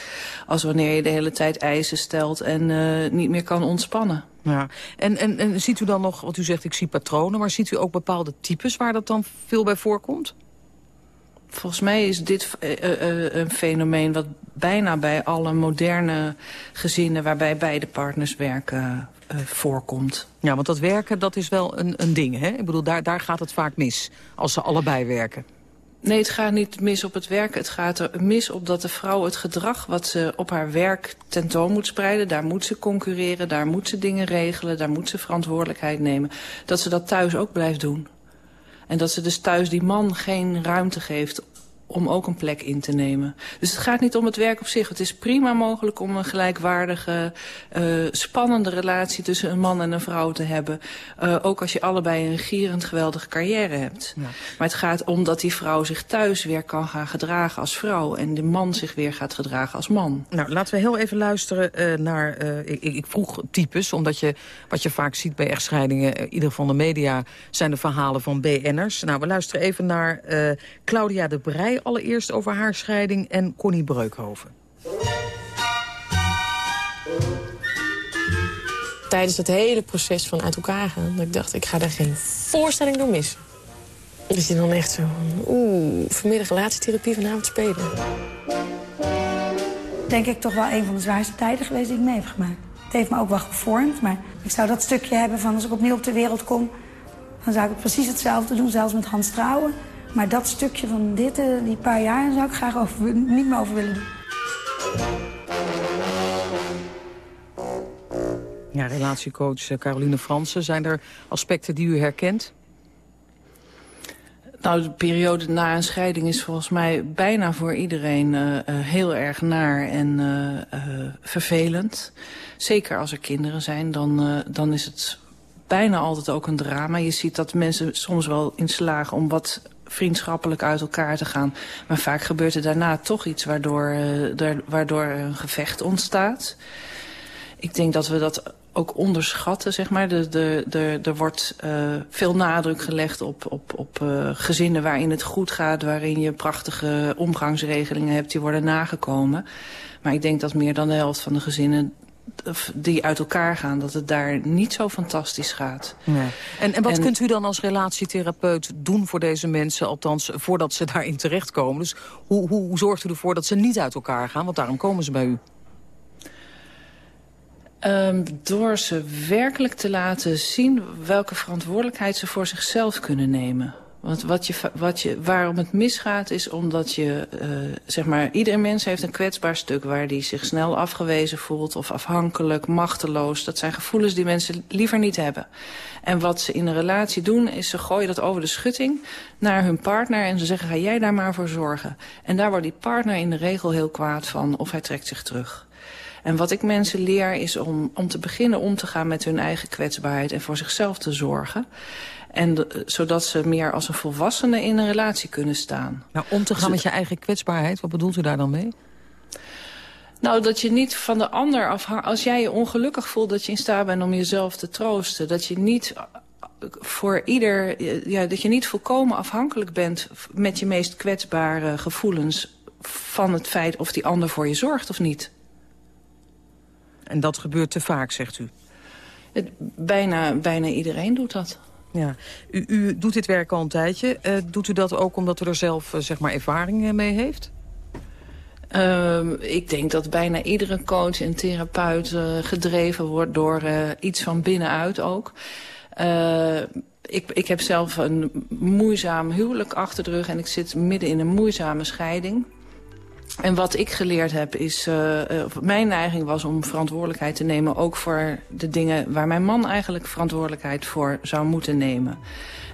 als wanneer je de hele tijd eisen stelt en uh, niet meer kan ontspannen. Ja. En, en, en ziet u dan nog, wat u zegt, ik zie patronen... maar ziet u ook bepaalde types waar dat dan veel bij voorkomt? Volgens mij is dit uh, uh, een fenomeen wat bijna bij alle moderne gezinnen... waarbij beide partners werken, voorkomt. Ja, want dat werken, dat is wel een, een ding, hè? Ik bedoel, daar, daar gaat het vaak mis, als ze allebei werken. Nee, het gaat niet mis op het werk. Het gaat er mis op dat de vrouw het gedrag wat ze op haar werk tentoon moet spreiden... daar moet ze concurreren, daar moet ze dingen regelen... daar moet ze verantwoordelijkheid nemen. Dat ze dat thuis ook blijft doen. En dat ze dus thuis die man geen ruimte geeft om ook een plek in te nemen. Dus het gaat niet om het werk op zich. Het is prima mogelijk om een gelijkwaardige, uh, spannende relatie tussen een man en een vrouw te hebben. Uh, ook als je allebei een gierend geweldige carrière hebt. Ja. Maar het gaat om dat die vrouw zich thuis weer kan gaan gedragen als vrouw. En de man zich weer gaat gedragen als man. Nou, laten we heel even luisteren uh, naar... Ik, ik, vroeg types, omdat je wat je vaak ziet bij echtscheidingen... in ieder geval de media zijn de verhalen van BN'ers. Nou, we luisteren even naar Claudia de Allereerst over haar scheiding en Connie Breukhoven. Tijdens het hele proces van uit elkaar gaan, dat ik dacht, ik ga daar geen voorstelling door missen. Dus je dan echt zo, oeh, vanmiddag relatietherapie vanavond spelen. Denk ik toch wel een van de zwaarste tijden geweest die ik mee heb gemaakt. Het heeft me ook wel gevormd, maar ik zou dat stukje hebben van als ik opnieuw op de wereld kom... dan zou ik precies hetzelfde doen, zelfs met Hans Trouwen. Maar dat stukje van dit, uh, die paar jaar, zou ik graag over, niet meer over willen doen. Ja, relatiecoach Caroline Fransen. Zijn er aspecten die u herkent? Nou, de periode na een scheiding is volgens mij bijna voor iedereen uh, uh, heel erg naar en uh, vervelend. Zeker als er kinderen zijn, dan, dan is het bijna altijd ook een drama. Je ziet dat mensen soms wel in slagen om wat vriendschappelijk uit elkaar te gaan. Maar vaak gebeurt er daarna toch iets waardoor, uh, waardoor een gevecht ontstaat. Ik denk dat we dat ook onderschatten, zeg maar. Er de, de, de, wordt uh, veel nadruk gelegd op, op, op uh, gezinnen waarin het goed gaat... waarin je prachtige omgangsregelingen hebt, die worden nagekomen. Maar ik denk dat meer dan de helft van de gezinnen die uit elkaar gaan, dat het daar niet zo fantastisch gaat. Nee. En, en wat en, kunt u dan als relatietherapeut doen voor deze mensen, althans voordat ze daarin terechtkomen? Dus hoe, hoe zorgt u ervoor dat ze niet uit elkaar gaan, want daarom komen ze bij u? Um, door ze werkelijk te laten zien welke verantwoordelijkheid ze voor zichzelf kunnen nemen. Want wat je, wat je, waarom het misgaat is omdat je, uh, zeg maar, ieder mens heeft een kwetsbaar stuk waar die zich snel afgewezen voelt of afhankelijk, machteloos. Dat zijn gevoelens die mensen liever niet hebben. En wat ze in een relatie doen is ze gooien dat over de schutting naar hun partner en ze zeggen ga jij daar maar voor zorgen. En daar wordt die partner in de regel heel kwaad van of hij trekt zich terug. En wat ik mensen leer is om, om te beginnen om te gaan met hun eigen kwetsbaarheid en voor zichzelf te zorgen. En de, zodat ze meer als een volwassene in een relatie kunnen staan. Nou, om te gaan dus, met je eigen kwetsbaarheid, wat bedoelt u daar dan mee? Nou, dat je niet van de ander afhangt. Als jij je ongelukkig voelt dat je in staat bent om jezelf te troosten. Dat je niet voor ieder, ja, dat je niet volkomen afhankelijk bent met je meest kwetsbare gevoelens van het feit of die ander voor je zorgt of niet. En dat gebeurt te vaak, zegt u? Het, bijna, bijna iedereen doet dat. Ja. U, u, doet dit werk al een tijdje. Uh, doet u dat ook omdat u er zelf uh, zeg maar ervaring mee heeft? Ehm, ik denk dat bijna iedere coach en therapeut uh, gedreven wordt door uh, iets van binnenuit ook. Uh, ik, ik heb zelf een moeizaam huwelijk achter de rug en ik zit midden in een moeizame scheiding. En wat ik geleerd heb is, uh, mijn neiging was om verantwoordelijkheid te nemen... ook voor de dingen waar mijn man eigenlijk verantwoordelijkheid voor zou moeten nemen.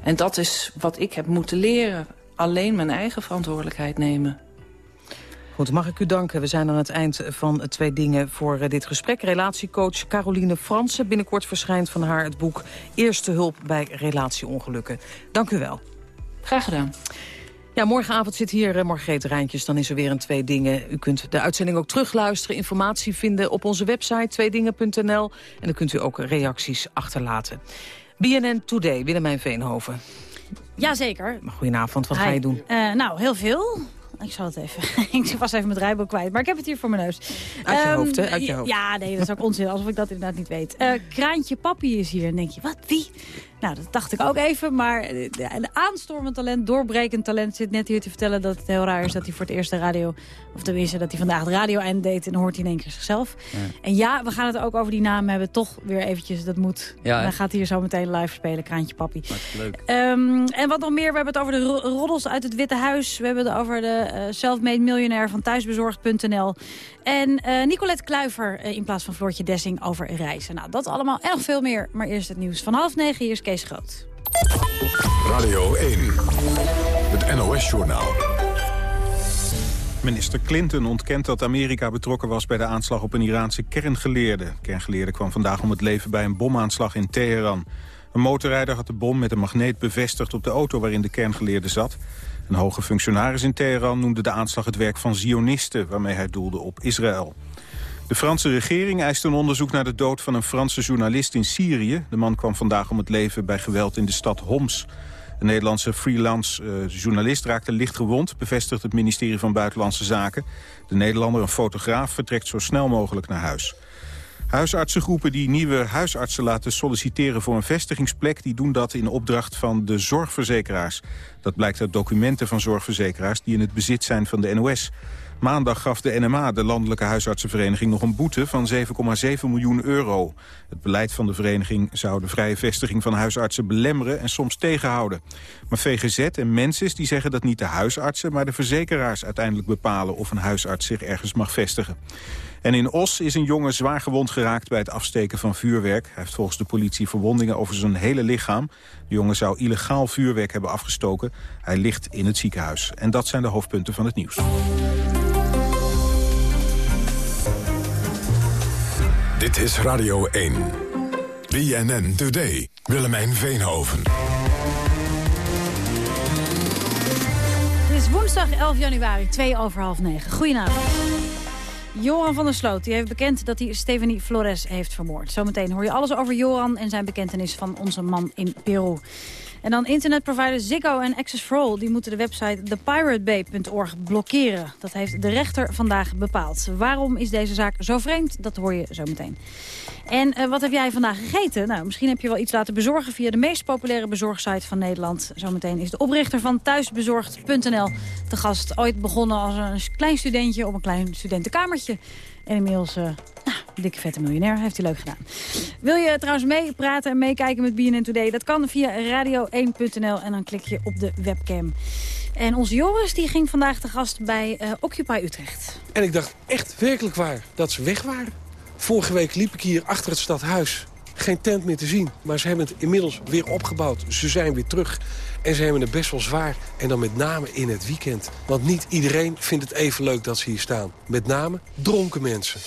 En dat is wat ik heb moeten leren. Alleen mijn eigen verantwoordelijkheid nemen. Goed, mag ik u danken. We zijn aan het eind van twee dingen voor uh, dit gesprek. Relatiecoach Caroline Fransen. Binnenkort verschijnt van haar het boek Eerste Hulp bij Relatieongelukken. Dank u wel. Graag gedaan. Ja, morgenavond zit hier uh, Margreet Rijntjes. Dan is er weer een Twee Dingen. U kunt de uitzending ook terugluisteren. Informatie vinden op onze website tweedingen.nl. En dan kunt u ook reacties achterlaten. BNN Today, Willemijn Veenhoven. Jazeker. Goedenavond, wat Hi. ga je doen? Uh, nou, heel veel. Ik zal het even. ik was even mijn draaiboek kwijt. Maar ik heb het hier voor mijn neus. Uit je um, hoofd, hè? Uit je hoofd. Ja, nee, dat is ook onzin. Alsof ik dat inderdaad niet weet. Uh, Kraantje Papi is hier. En denk je, wat? Wie? Nou, dat dacht ik ook even. Maar een aanstormend talent, doorbrekend talent... zit net hier te vertellen dat het heel raar is dat hij voor het eerst de radio... of tenminste dat hij vandaag de radio deed en hoort hij in één keer zichzelf. Ja. En ja, we gaan het ook over die naam hebben. Toch weer eventjes, dat moet. Ja, dan gaat hij hier zo meteen live spelen, Kraantje Papi. Leuk. Um, en wat nog meer, we hebben het over de roddels uit het Witte Huis. We hebben het over de uh, self-made miljonair van thuisbezorgd.nl. En uh, Nicolette Kluiver uh, in plaats van Floortje Dessing over reizen. Nou, dat allemaal en nog veel meer. Maar eerst het nieuws van half negen. Hier is Kees Groot. Radio 1, het NOS-journaal. Minister Clinton ontkent dat Amerika betrokken was bij de aanslag op een Iraanse kerngeleerde. De kerngeleerde kwam vandaag om het leven bij een bomaanslag in Teheran. Een motorrijder had de bom met een magneet bevestigd op de auto waarin de kerngeleerde zat. Een hoge functionaris in Teheran noemde de aanslag het werk van Zionisten... waarmee hij doelde op Israël. De Franse regering eist een onderzoek naar de dood van een Franse journalist in Syrië. De man kwam vandaag om het leven bij geweld in de stad Homs. Een Nederlandse freelance uh, journalist raakte licht gewond... bevestigt het ministerie van Buitenlandse Zaken. De Nederlander, een fotograaf, vertrekt zo snel mogelijk naar huis. Huisartsengroepen die nieuwe huisartsen laten solliciteren voor een vestigingsplek... die doen dat in opdracht van de zorgverzekeraars. Dat blijkt uit documenten van zorgverzekeraars die in het bezit zijn van de NOS. Maandag gaf de NMA, de Landelijke Huisartsenvereniging, nog een boete van 7,7 miljoen euro. Het beleid van de vereniging zou de vrije vestiging van huisartsen belemmeren en soms tegenhouden. Maar VGZ en Mensis die zeggen dat niet de huisartsen, maar de verzekeraars uiteindelijk bepalen of een huisarts zich ergens mag vestigen. En in Os is een jongen zwaar gewond geraakt bij het afsteken van vuurwerk. Hij heeft volgens de politie verwondingen over zijn hele lichaam. De jongen zou illegaal vuurwerk hebben afgestoken. Hij ligt in het ziekenhuis. En dat zijn de hoofdpunten van het nieuws. Dit is Radio 1. BNN Today. Willemijn Veenhoven. Het is woensdag 11 januari, 2 over half 9. Goedenavond. Johan van der Sloot die heeft bekend dat hij Stephanie Flores heeft vermoord. Zometeen hoor je alles over Johan en zijn bekentenis van onze man in Peru. En dan internetprovider Ziggo en Access for All... die moeten de website thepiratebay.org blokkeren. Dat heeft de rechter vandaag bepaald. Waarom is deze zaak zo vreemd? Dat hoor je zo meteen. En uh, wat heb jij vandaag gegeten? Nou, misschien heb je wel iets laten bezorgen via de meest populaire bezorgsite van Nederland. Zometeen is de oprichter van thuisbezorgd.nl te gast. Ooit begonnen als een klein studentje op een klein studentenkamertje. En inmiddels, uh, dikke vette miljonair, heeft hij leuk gedaan. Wil je trouwens meepraten en meekijken met BNN Today? Dat kan via radio1.nl en dan klik je op de webcam. En onze Joris die ging vandaag te gast bij uh, Occupy Utrecht. En ik dacht echt werkelijk waar dat ze weg waren. Vorige week liep ik hier achter het stadhuis. Geen tent meer te zien, maar ze hebben het inmiddels weer opgebouwd. Ze zijn weer terug. En ze hebben het best wel zwaar. En dan met name in het weekend. Want niet iedereen vindt het even leuk dat ze hier staan. Met name dronken mensen.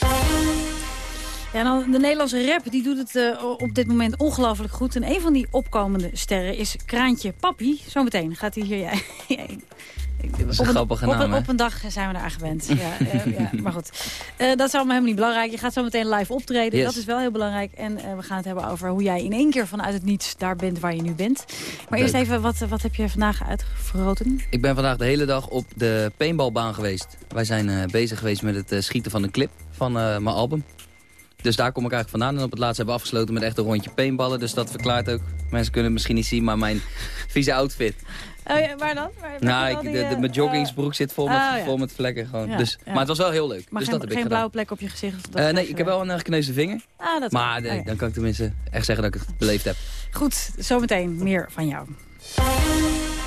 Ja, nou, de Nederlandse rap die doet het uh, op dit moment ongelooflijk goed. En een van die opkomende sterren is Kraantje Papi. Zometeen gaat hij hier... Ja, dat is een grappige naam, op, een, op een dag zijn we daar aan gewend. Ja, uh, ja, maar goed, uh, dat is allemaal helemaal niet belangrijk. Je gaat zo meteen live optreden. Yes. Dat is wel heel belangrijk. En uh, we gaan het hebben over hoe jij in één keer vanuit het niets daar bent waar je nu bent. Maar Leuk. eerst even, wat, wat heb je vandaag uitgevroten? Ik ben vandaag de hele dag op de paintballbaan geweest. Wij zijn bezig geweest met het schieten van een clip van mijn album. Dus daar kom ik eigenlijk vandaan. En op het laatst hebben we afgesloten met echt een rondje paintballen. Dus dat verklaart ook, mensen kunnen het misschien niet zien, maar mijn vieze outfit. Oh ja, waar dan? Waar, waar Nou, ik, de, de, eh, mijn joggingsbroek zit vol met, oh, ja. vol met vlekken. Gewoon. Ja, dus. Maar het was wel heel leuk. Maar dus geen, dat heb geen ik blauwe plek op je gezicht? Eh, nee, ik heb wel een uh, gekneusde vinger. Ah, dat maar nee, Oh, dan kan ik tenminste echt zeggen dat ik het beleefd heb. Goed, zometeen meer van jou.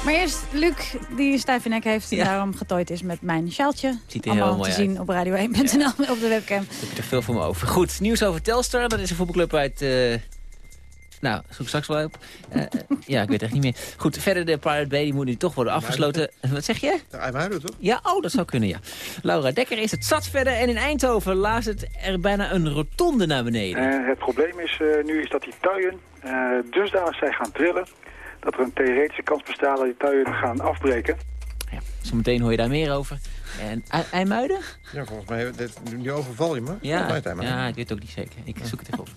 Maar eerst Luc, die een stijve nek heeft en daarom getooid is met mijn sjaaltje. Ziet er Allemaal heel mooi te uit. zien op radio1.nl op de webcam. Ik heb er veel voor me over. Goed, nieuws over Telstar. Dat is een voetbalclub uit... eh, nou, zoek straks wel op. Eh, eh, ja, ik weet het echt niet meer. Goed, verder de Pirate Bay, die moet nu toch worden afgesloten. Wat zeg je? IJmuiden, toch? Ja, oh, dat zou kunnen, ja. Laura Dekker is het zat verder. En in Eindhoven laat het er bijna een rotonde naar beneden. Eh, het probleem is eh, nu is dat die tuien eh, dusdanig zijn gaan trillen... dat er een theoretische kans bestaat dat die tuien gaan afbreken. Zometeen hoor je daar meer over. En IJmuiden? Ja, volgens mij, dit, nu overval je me. Mij Ja, het ja, ik weet het ook niet zeker. Ik zoek het even op.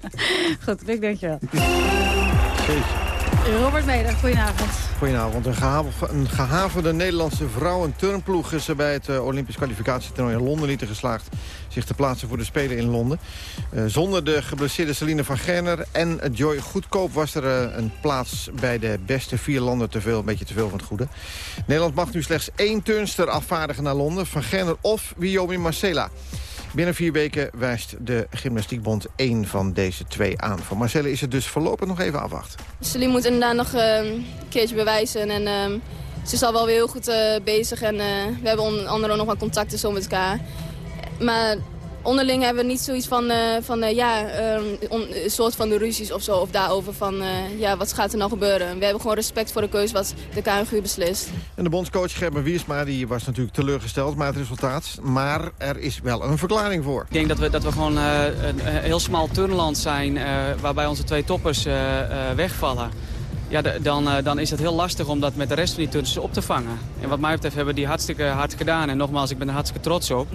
Goed, Luc, dankjewel. Robert Meder, goedenavond. Goedenavond. Een, gehaven, een gehavende Nederlandse vrouwen-turnploeg is er bij het eh, Olympisch kwalificatietoernooi in Londen niet geslaagd zich te plaatsen voor de Spelen in Londen. Eh, zonder de geblesseerde Celine van Gerner en Joy Goedkoop was er eh, een plaats bij de beste vier landen te veel, een beetje te veel van het goede. Nederland mag nu slechts één turnster afvaardigen naar Londen, van Gerner of Wiomi Marcela. Binnen vier weken wijst de Gymnastiekbond één van deze twee aan. Voor Marcella is het dus voorlopig nog even afwachten. Celine moet inderdaad nog eh, een keertje bewijzen. En ehm, ze is al wel weer heel goed eh, bezig. En eh, we hebben onder andere nog wel contacten zo met elkaar. Maar onderling hebben we niet zoiets van, eh, van eh, ja, ehm, on- een soort van de ruzies of zo. Of daarover van, eh, ja, wat gaat er nou gebeuren? We hebben gewoon respect voor de keuze wat de KNGU beslist. En de bondscoach Gerben Wiersma die was natuurlijk teleurgesteld met het resultaat. Maar er is wel een verklaring voor. Ik denk dat we, dat we gewoon eh, een, een heel smal turnland zijn eh, waarbij onze twee toppers eh, eh, wegvallen. Ja, dan, eh, dan is het heel lastig om dat met de rest van die turners op te vangen. En wat mij betreft hebben die hartstikke hard gedaan. En nogmaals, ik ben er hartstikke trots op.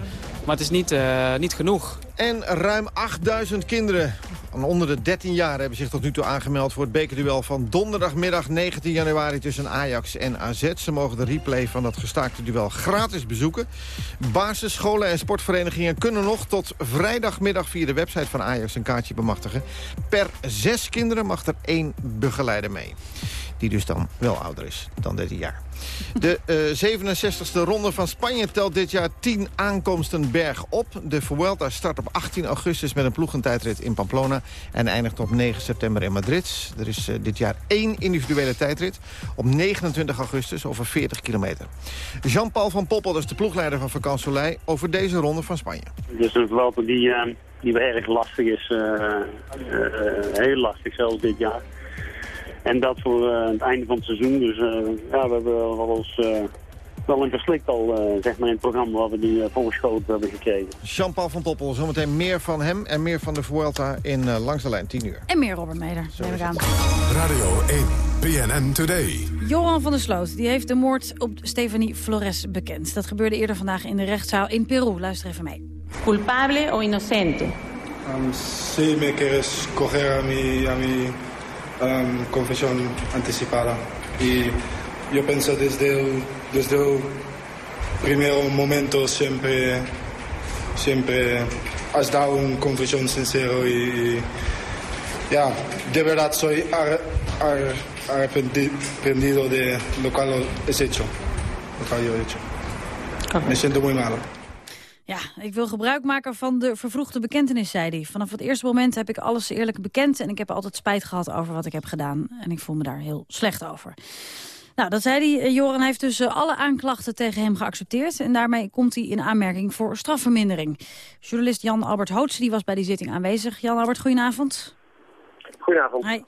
Maar het is niet, eh, niet genoeg. En ruim 8000 kinderen onder de 13 jaar hebben zich tot nu toe aangemeld... voor het bekerduel van donderdagmiddag 19 januari tussen Ajax en AZ. Ze mogen de replay van dat gestaakte duel gratis bezoeken. Basisscholen en sportverenigingen kunnen nog tot vrijdagmiddag... via de website van Ajax een kaartje bemachtigen. Per zes kinderen mag er één begeleider mee. Die dus dan wel ouder is dan 13 jaar. De eh 67e ronde van Spanje telt dit jaar 10 aankomsten berg op. De Vuelta start op 18 augustus met een ploegentijdrit in Pamplona... en eindigt op 9 september in Madrid. Er is eh, dit jaar één individuele tijdrit op 29 augustus over 40 kilometer. Jean-Paul van Poppel is de ploegleider van Vakant over deze ronde van Spanje. Dus een verlopen die, eh, die erg lastig is. eh, eh, eh, heel lastig zelfs dit jaar. En dat voor eh, het einde van het seizoen. Dus eh, ja, we hebben wel eens eh, wel een verslikt al, eh, zeg maar, in het programma wat we nu uh, voorgeschoten hebben gekregen. Jean-Paul van Poppel, zometeen meer van hem en meer van de Vuelta in Langs de Lijn, 10 uur. En meer Robert Meder, neem ik aan. Radio 1, PNN Today. Johan van der Sloot die heeft de moord op Stephanie Flores bekend. Dat gebeurde eerder vandaag in de rechtszaal in Peru. Luister even mee. ¿Culpable o inocente? Um, sí, me quieres coger a mi, a mi um, confesión anticipada. Y yo pienso desde el, desde el primer momento siempre, siempre has dado una confesión sincera y, ya, de verdad soy ar, ar, arrepentido de lo cual he hecho. Lo cual yo he hecho. Me siento muy malo. Ja, ik wil gebruik maken van de vervroegde bekentenis, zei hij. Vanaf het eerste moment heb ik alles eerlijk bekend... en ik heb altijd spijt gehad over wat ik heb gedaan. En ik voel me daar heel slecht over. Nou, dat zei hij. Joran heeft dus eh, alle aanklachten tegen hem geaccepteerd... en daarmee komt hij in aanmerking voor strafvermindering. Journalist Jan-Albert Hootse die was bij die zitting aanwezig. Jan-Albert, goedenavond. Goedenavond. Hi.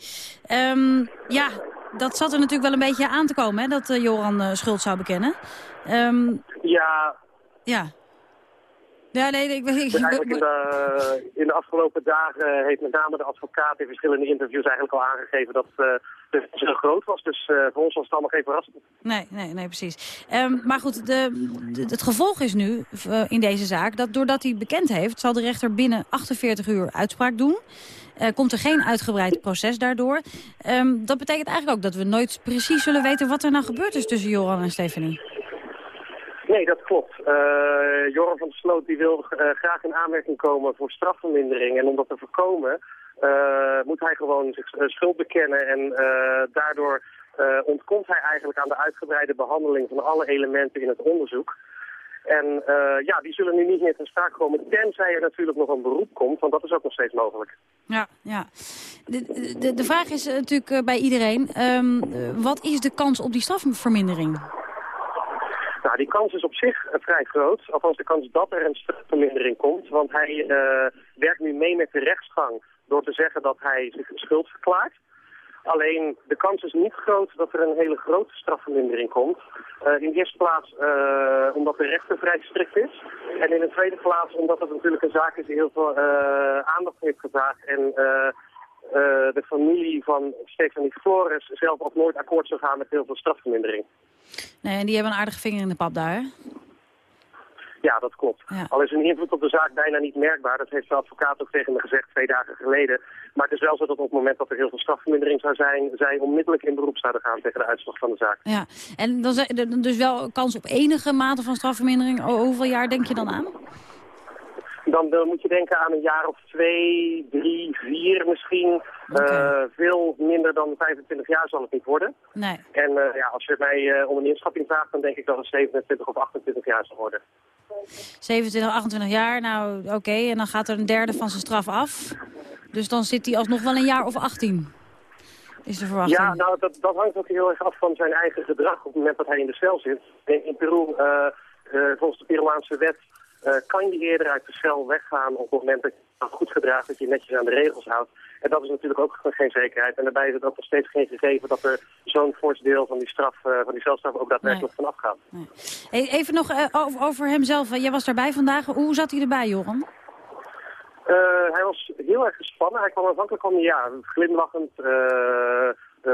Ehm, ja, dat zat er natuurlijk wel een beetje aan te komen, hè, dat eh, Joran eh, schuld zou bekennen. Ehm, Ja, ja. Ja, nee, ik, ik, Dus eigenlijk in de, in de afgelopen dagen heeft met name de advocaat in verschillende interviews eigenlijk al aangegeven dat eh, de zo groot was. Dus eh, voor ons was het allemaal geen verrassing. Nee, nee, nee, precies. Ehm, maar goed, de, de- het gevolg is nu eh, in deze zaak... dat doordat hij bekend heeft, zal de rechter binnen 48 uur uitspraak doen. Komt er geen uitgebreid proces daardoor. Ehm, dat betekent eigenlijk ook dat we nooit precies zullen weten... wat er nou gebeurd is tussen Joran en Stephanie. Nee, dat klopt. Uh, van der Sloot die wil uh, graag in aanmerking komen voor strafvermindering. En om dat te voorkomen uh, moet hij gewoon zich schuld bekennen. En daardoor ontkomt hij eigenlijk aan de uitgebreide behandeling van alle elementen in het onderzoek. En ja, die zullen nu niet meer ten sprake komen, tenzij er natuurlijk nog een beroep komt, want dat is ook nog steeds mogelijk. Ja, ja. De, de, de vraag is natuurlijk bij iedereen, um, wat is de kans op die strafvermindering? Nou, die kans is op zich uh, vrij groot. Althans, de kans dat er een strafvermindering komt. Want hij uh, werkt nu mee met de rechtsgang door te zeggen dat hij zich schuld verklaart. Alleen de kans is niet groot dat er een hele grote strafvermindering komt. Uh, in de eerste plaats omdat de rechter vrij strikt is. En in de tweede plaats omdat het natuurlijk een zaak is die heel veel aandacht heeft gevraagd. En de familie van Stefanie Flores zelf ook nooit akkoord zou gaan met heel veel strafvermindering. Nee, en die hebben een aardige vinger in de pap daar, Ja, dat klopt. Al is hun invloed op de zaak bijna niet merkbaar. Dat heeft de advocaat ook tegen me gezegd twee dagen geleden. Maar het is wel zo dat op het moment dat er heel veel strafvermindering zou zijn... zij onmiddellijk in beroep zouden gaan tegen de uitslag van de zaak. Ja, en dan dus wel kans op enige mate van strafvermindering. Hoeveel jaar denk je dan aan? Dan, dan, moet je denken aan een jaar of twee, drie, vier misschien. Okay. Uh, veel minder dan 25 jaar zal het niet worden. Nee. En uh, ja, als je mij uh, om een inschatting vraagt, dan denk ik dat het 27 of 28 jaar zal worden. 27, 28 jaar, nou oké. Okay. En dan gaat er een derde van zijn straf af. Dus dan zit hij alsnog wel een jaar of 18. Is de verwachting? Ja, nou dat, dat hangt ook heel erg af van zijn eigen gedrag op het moment dat hij in de cel zit. In, in Peru, volgens de Peruaanse wet, kan je eerder uit de cel weggaan op het moment dat je goed gedraagt, dat je netjes aan de regels houdt. En dat is natuurlijk ook geen zekerheid. En daarbij is het ook nog steeds geen gegeven dat er zo'n fors deel van die, straf, uh, van die celstraf ook daadwerkelijk nee. vanaf gaat. Nee. Hey, even nog uh, over, over hemzelf. Jij was daarbij vandaag. Hoe zat hij erbij, Joran? hij was heel erg gespannen. Hij kwam aanvankelijk kwam, ja, glimlachend, uh,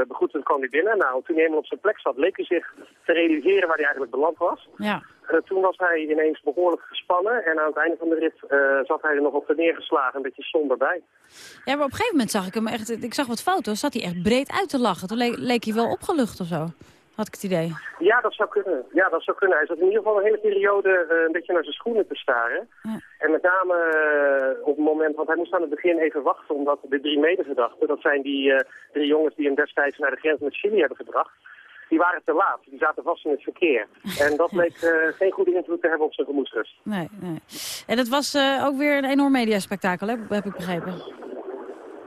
begroetend kwam hij binnen. Nou, toen hij helemaal op zijn plek zat, leek hij zich te realiseren waar hij eigenlijk beland was. Ja. Uh, toen was hij ineens behoorlijk gespannen en aan het einde van de rit uh, zat hij er nog op neergeslagen, een beetje somber bij. Ja, maar op een gegeven moment zag ik hem echt, ik zag wat foto's, zat hij echt breed uit te lachen. Toen le leek hij wel opgelucht of zo. Had ik het idee. Ja, dat zou kunnen. Ja, dat zou kunnen. Hij zat in ieder geval een hele periode uh, een beetje naar zijn schoenen te staren. Ja. En met name uh, op het moment, want hij moest aan het begin even wachten, omdat de drie medeverdachten, dat zijn die uh, drie jongens die hem destijds naar de grens met Chili hebben gebracht, die waren te laat. Die zaten vast in het verkeer. En dat bleek geen goede invloed te hebben op zijn gemoedsrust. Nee, nee. En het was ook weer een enorm mediaspectakel, hè? heb ik begrepen.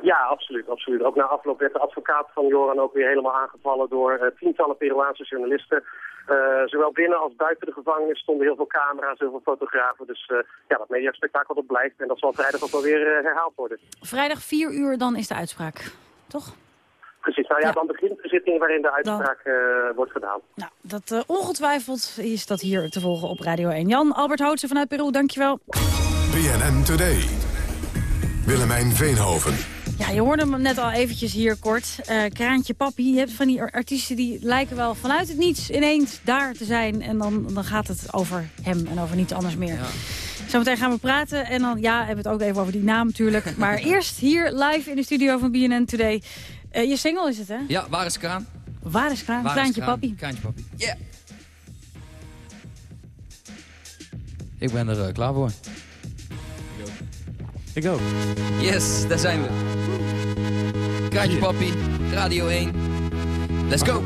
Ja, absoluut, absoluut. Ook na afloop werd de advocaat van Joran ook weer helemaal aangevallen door uh, tientallen Peruaanse journalisten. Uh, zowel binnen als buiten de gevangenis stonden heel veel camera's, heel veel fotografen. Dus uh, ja, dat mediaspectakel dat blijft en dat zal vrijdag ook wel weer herhaald worden. Vrijdag 4 uur dan is de uitspraak, toch? Precies, nou ja, ja. dan begint de zitting waarin de uitspraak wordt gedaan. Nou, dat ongetwijfeld is dat hier te volgen op Radio 1. Jan, Albert Houtsen vanuit Peru, dankjewel. BNN Today. Willemijn Veenhoven. Ja, je hoorde hem net al eventjes hier kort. Uh, Kraantje Papi, je hebt van die artiesten die lijken wel vanuit het niets ineens daar te zijn. En dan, dan gaat het over hem en over niets anders meer. Ja. Zometeen gaan we praten en dan ja, hebben we het ook even over die naam natuurlijk. Maar eerst hier live in de studio van BNN Today. Uh, je single is het, hè? Ja, Waar is Kraan? Waar is Kraan? Waar Kraantje kraan? Papi. Kraantje Papi, yeah! Ik ben er uh, klaar voor. Ik ook. Yes, daar zijn we. Kraantje Papi, Radio 1. Let's go.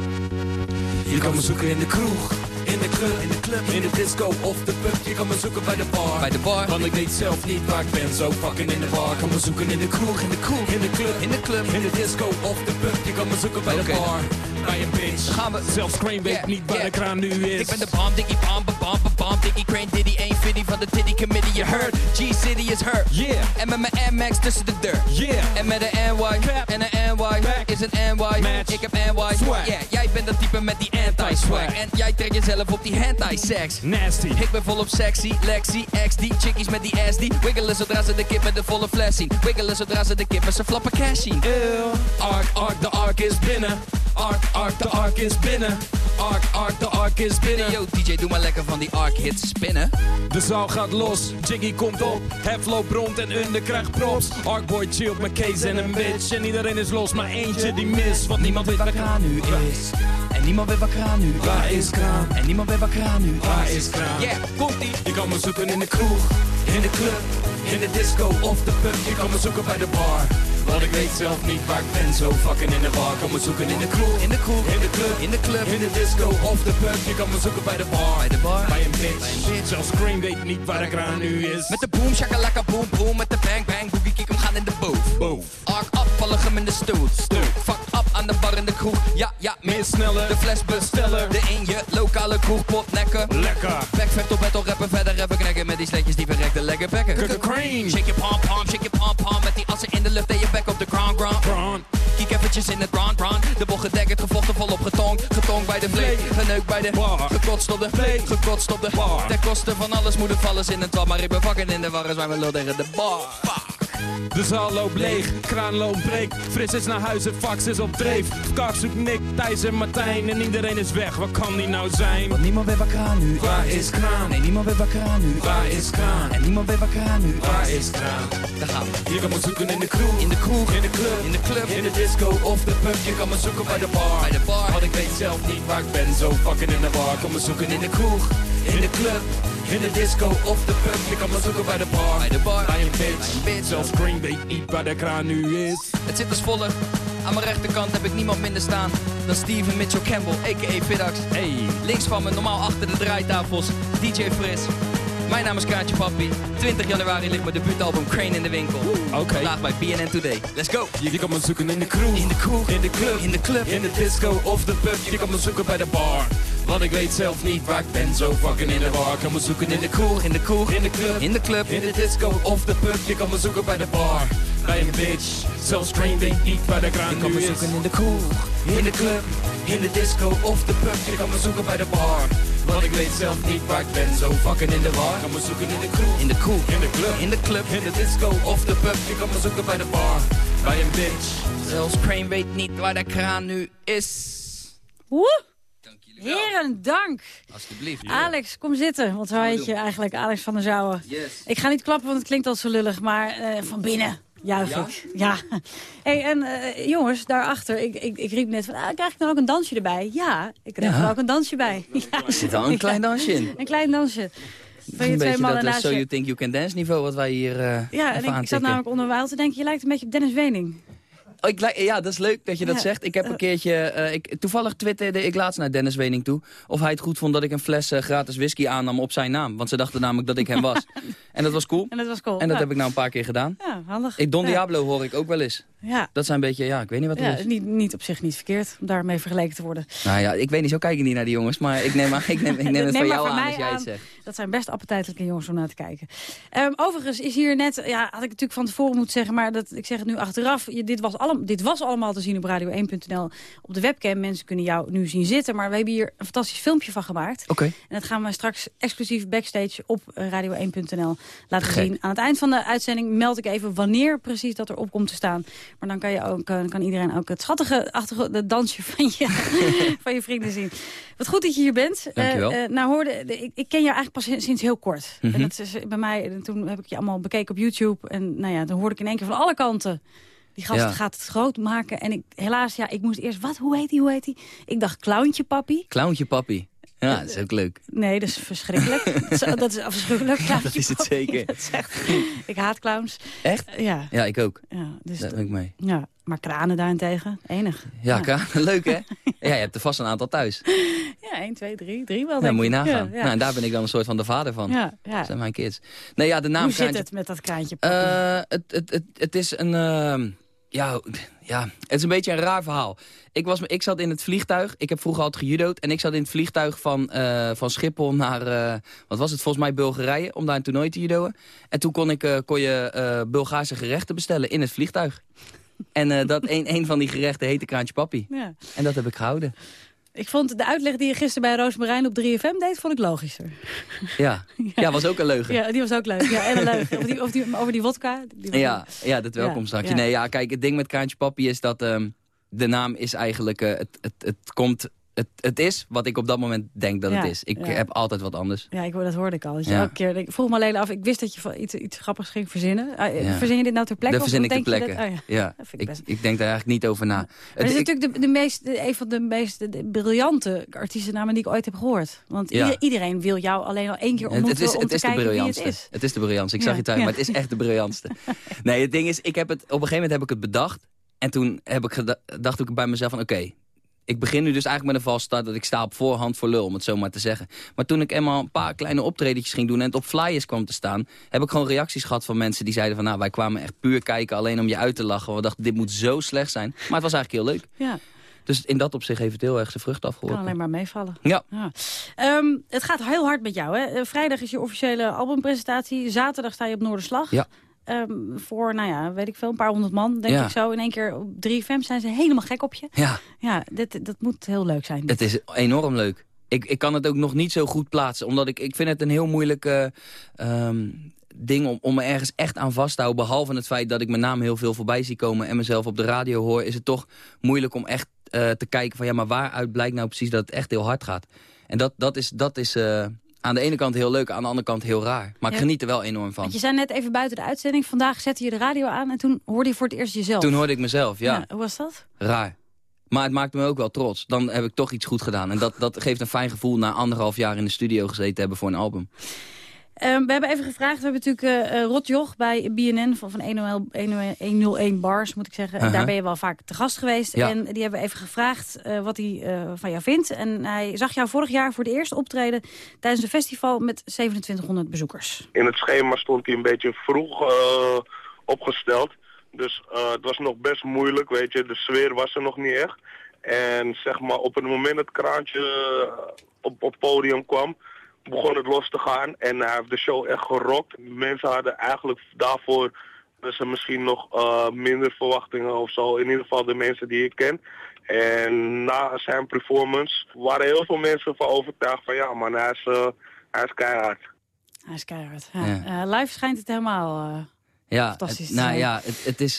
Kan me zoeken in de kroeg, in de club, in de club, in de disco of de pub. Je kan me zoeken bij de bar, bij de bar. Want ik weet zelf niet waar ik ben, zo fucking in de bar. Kan me zoeken in de kroeg, in de kroeg, in de club, in de club, in de disco of de pub. Je kan me zoeken bij okay. de bar, bij een bitch. Gaan we. Zelfs Crane weet yeah, niet waar yeah. de kraan nu is. Ik ben de bomb, diggy bomb, bomb, bomb, diggy Crane, Diddy, ain't fitty van de Diddy Committee. Je heard, G-City is hurt. Yeah. En met mijn Max tussen de deur. Yeah. En met een NY, Cap. en een NY, Back. is een NY. Match. Ik heb NY. Swag. Yeah, jij bent dat type met die anti-swag. En jij trekt jezelf op die hentai-sex. Nasty. Ik ben volop sexy, Lexi, XD, chickies met die ass die wiggelen zodra ze de kip met de volle fles zien. Wiggelen zodra ze de kip met zijn flappen cash zien. Ew. Ark, ark, de ark is binnen. Ark, ark, de ark is binnen. Ark, ark, de ark is binnen. Yo, DJ, doe maar lekker van die arc-hits spinnen. De zaal gaat los, Jiggy komt op. Hef loopt rond en Under krijgt props. Arkboy chillt met Kees en een bitch. En iedereen is los, maar eentje die mist. Want niemand weet waar kraan nu is. En niemand weet waar kraan nu Waar is kraan? En niemand weet waar kraan nu Waar is kraan? Yeah, komt-ie. Je kan me zoeken in de kroeg, in de club, in de disco of de pub. Je kan me zoeken bij de bar. Want ik weet zelf niet waar ik ben, zo fucking in de bar. Kan me zoeken in de kroeg, In de kroeg, in de club, in de club, in de disco of de pub. Je kan me zoeken bij de bar. Bij de bar. Bij een bitch. Zelfs Scream weet niet waar de kraan nu is. Met de boom, shakalaka boom boom, met de bang bang, boogie in de boot. Boom. Ark up, vallen hem in de stoot. Stoot. Fuck up aan de bar in de kroeg. Ja, ja, Meer sneller, De fles bestellen, de in je lokale kroegpot nekken. lekker. Backvecht op battle rappen, verder rappen knekken met die sletjes die verrekte lekker bekken. Crane. Shake your pom pom, shake your pom pom, met die assen in de lucht en je back op de ground ground. Kiek eventjes in het brand brand, de bocht gedekkerd, gevochten volop getongd. Getongd bij de vleet, geneukt bij de Bar. gekotst op de Vleet. gekotst op de Bar. Ten koste van alles moet het vallen in een twab, maar ik ben in de war, is mijn lul tegen de bar. De zaal loopt leeg, kraan loopt breek. Fris is naar huis, het fax is op dreef. Kak zoekt Nick, Thijs en Martijn en iedereen is weg. Waar kan die nou zijn? Want niemand weet waar kraan nu Waar is kraan? Nee, niemand weet waar kraan nu Waar is kraan? En niemand weet waar kraan nu Waar is kraan? Daar gaan we. Je kan me zoeken in de kroeg, In de kroeg, in de club, in de club, in de disco of de pub. Je kan me zoeken bij de bar, Bij de bar. Want ik weet zelf niet waar ik ben, zo fucking in de bar. Kan me zoeken in de kroeg, in de club, in de disco of de pub. Je kan me zoeken bij de bar, Bij de bar. bij een bitch. bitch. Zelfs Green weet niet waar de kraan nu is. Het zit als volgt. Aan mijn rechterkant heb ik niemand minder staan dan Steven Mitchell Campbell, a.k.a. Vidax. Hey, Links van me, normaal achter de draaitafels, DJ Fris. Mijn naam is Kaatje Papi. 20 januari ligt mijn debuutalbum Crane in de winkel. Oké. Vandaag bij BNN Today. Let's go! je, kan me zoeken in de kroeg, In de kroeg, in de club, in de club, in de disco of de pub. Je kan me zoeken bij de bar. Want ik weet zelf niet waar ik ben, zo fucking in de war. Kan me zoeken in de kroeg, in de kroeg, in de club, in de club, in de disco of de pub. Je kan me zoeken bij de bar. Bij een bitch, zelfs Crane weet niet waar de kraan Je kan nu me is. zoeken in de kroeg, In de club, in de disco of de pub. Je kan me zoeken bij de bar. Want ik weet zelf niet waar ik ben, zo fucking in de war. Kan me zoeken in de kroeg, in de kroeg, in de club, in de club, in de disco of de pub. Je kan me zoeken bij de bar. Bij een bitch. Zelfs Crane weet niet waar de kraan nu is. Woe! Heren, dank. Alsjeblieft. Alex, kom zitten. Want zo heet je eigenlijk, Alex van der Zouwen. Yes. Ik ga niet klappen, want het klinkt al zo lullig, maar eh, van binnen juich Ja? ik. Ja. Hey, en eh, jongens, daarachter, ik, ik, ik riep net van, ah, krijg ik dan ook een dansje erbij? Ja, ik krijg Ja. er ook een dansje bij. Ja. Er zit al een klein dansje in. Een klein dansje. Van je Een twee beetje mannen dat naast So je. You Think You Can Dance niveau wat wij hier uh, Ja, en ik, ik zat namelijk onderwijl te denken, je lijkt een beetje op Dennis Wening. Oh, ik, ja, dat is leuk dat je dat Ja. zegt. Ik heb een keertje, eh, ik, toevallig twitterde ik laatst naar Dennis Wening toe... of hij het goed vond dat ik een fles eh, gratis whisky aannam op zijn naam. Want ze dachten namelijk dat ik hem was. en dat was cool. En dat was cool. En dat ja. heb ik nou een paar keer gedaan. Ja, handig. Ik, Don. Diablo hoor ik ook wel eens. Ja, Dat zijn een beetje, ja, ik weet niet wat het ja is. niet, niet op zich niet verkeerd om daarmee vergeleken te worden. Nou ja, ik weet niet, zo kijk ik niet naar die jongens. Maar ik neem, aan- ik neem, ik neem het Neem van maar jou aan als jij aan. het zegt. Dat zijn best appetijtelijke jongens om naar te kijken. Ehm, overigens is hier net, ja, had ik natuurlijk van tevoren moeten zeggen... maar dat, ik zeg het nu achteraf, je, dit, was allem, dit was allemaal te zien op radio1.nl op de webcam. Mensen kunnen jou nu zien zitten, maar we hebben hier een fantastisch filmpje van gemaakt. Oké. En dat gaan we straks exclusief backstage op eh, radio1.nl laten Gek. zien. Aan het eind van de uitzending meld ik even wanneer precies dat erop komt te staan. Maar dan kan, je ook, eh, kan iedereen ook het schattige het dansje van je, van je vrienden zien. Wat goed dat je hier bent. Dankjewel. Eh, eh, nou hoorde, de- ik, ik ken jou eigenlijk pas sinds- heel kort. Mhm. En dat is eh, bij mij, en toen heb ik je allemaal bekeken op YouTube. En nou ja, dan hoorde ik in één keer van alle kanten. Die gast Ja. gaat het groot maken. En ik, helaas, ja, ik moest eerst, wat, hoe heet hij, hoe heet hij? Ik dacht, clowntje papi. Clowntje papi. Ja, dat is ook leuk. Nee, dat is verschrikkelijk. dat, is, dat is afschuwelijk. Ja, clowntje dat is het zeker. Dat is echt, ik haat clowns. Echt? Ja, Ja, ik ook. ja, dus, Daar ben ik mee. ja, maar kranen daarentegen, enig. Ja, Ka- leuk hè? Ja, je hebt er vast een aantal thuis. Ja, 1, 2, 3, 3 wel Ja, moet je nagaan. Ja, ja. Nou, en daar ben ik dan een soort van de vader van. Ja, ja. Dat zijn mijn kids. Nee, ja, de naam Hoe zit het met dat kraantje? Eh, het, het, het, het is een... ehm, ja, ja, het is een beetje een raar verhaal. Ik, was, ik zat in het vliegtuig. Ik heb vroeger altijd gejudo'd. En ik zat in het vliegtuig van, eh, van Schiphol naar... eh, wat was het? Volgens mij Bulgarije. Om daar een toernooi te judoën. En toen kon, ik, eh, kon je Bulgaarse gerechten bestellen in het vliegtuig. En dat een, een van die gerechten heette Kraantje Papi. ja. En dat heb ik gehouden. Ik vond de uitleg die je gisteren bij Roos Marijn op 3FM deed, vond ik logischer. Ja, ja. was ook een leugen. Ja, die was ook leuk. Ja, en een leugen. Over die, over die, over die wodka. Die Ja, ja, dat welkomstdrankje. ja. Nee, ja, kijk, het ding met Kraantje Papi is dat... ehm, de naam is eigenlijk... eh, het, het, het komt... Het, het is wat ik op dat moment denk dat Ja, het is. Ik ja. heb altijd wat anders. Ja, ik, dat hoorde ik al. Dus Ja. elke keer, ik vroeg me alleen af, ik wist dat je iets, iets grappigs ging verzinnen. Ah, Ja. Verzin je dit nou ter plekke? Dat verzin ik ter plekke. dat- oh ja. Dat vind ik ik, best. ik denk daar eigenlijk niet over na. Het- het is ik- natuurlijk de, de meest, een van de meest de briljante artiestennamen die ik ooit heb gehoord. Want iedereen wil jou alleen al één keer Het, ontmoeten het is, om het te is de wie het briljantste. is. Het is de briljantste. Ik zag je ja. maar het is echt de briljantste. nee, het ding is, ik heb het, op een gegeven moment heb ik het bedacht. En toen heb ik dacht ik bij mezelf van, oké, ik begin nu dus eigenlijk met een vals start dat ik sta op voorhand voor lul, om het zo maar te zeggen. Maar toen ik eenmaal een paar kleine optredetjes ging doen en het op flyers kwam te staan, heb ik gewoon reacties gehad van mensen die zeiden van, nou, wij kwamen echt puur kijken alleen om je uit te lachen. We dachten, dit moet zo slecht zijn. Maar het was eigenlijk heel leuk. Ja, Dus in dat opzicht heeft het heel erg zijn vrucht kan afgeworpen. alleen maar meevallen. Ja. Ehm, het gaat heel hard met jou. Hè? Eh, Vrijdag is je officiële albumpresentatie. Zaterdag sta je op Noorderslag. Ja. Ehm, voor, nou ja, weet ik veel, een paar honderd man, denk Ja. ik zo. In één keer op 3FM zijn ze helemaal gek op je. Ja. Ja, dit, dat moet heel leuk zijn. Het is enorm leuk. Ik, ik kan het ook nog niet zo goed plaatsen. Omdat ik, ik vind het een heel moeilijk eh, ehm, ding om, om me ergens echt aan vast te houden. Behalve het feit dat ik mijn naam heel veel voorbij zie komen... en mezelf op de radio hoor... is het toch moeilijk om echt eh, te kijken van... ja, maar waaruit blijkt nou precies dat het echt heel hard gaat. En dat, dat is, dat is eh, aan de ene kant heel leuk, aan de andere kant heel raar. Maar ik Ja. geniet er wel enorm van. Want je zei net even buiten de uitzending. Vandaag zette je de radio aan en toen hoorde je voor het eerst jezelf. Toen hoorde ik mezelf, ja. hoe was dat? Raar. Maar het maakt me ook wel trots. Dan heb ik toch iets goed gedaan. En dat, dat geeft een fijn gevoel na anderhalf jaar in de studio gezeten te hebben voor een album. Ehm, we hebben even gevraagd. We hebben natuurlijk eh eh, Rot Joch bij BNN van, van 101, 101 Bars, moet ik zeggen. En Uh-huh. Daar ben je wel vaak te gast geweest. Ja. En die hebben we even gevraagd eh, wat hij eh, van jou vindt. En hij zag jou vorig jaar voor het eerst optreden tijdens een festival met 2700 bezoekers. In het schema stond hij een beetje vroeg eh, opgesteld. Dus eh, het was nog best moeilijk, weet je. De sfeer was er nog niet echt. En zeg maar, op het moment dat het kraantje op op podium kwam, begon het los te gaan. En hij heeft de show echt gerokt. Mensen hadden eigenlijk daarvoor dus er misschien nog eh, minder verwachtingen of zo. In ieder geval de mensen die ik ken. En na zijn performance waren heel veel mensen van overtuigd van ja man, hij is, eh, hij is keihard. Hij is keihard. Ja. Eh, live schijnt het helemaal... eh, Ja, Fantastisch het, nou ja, het, het is...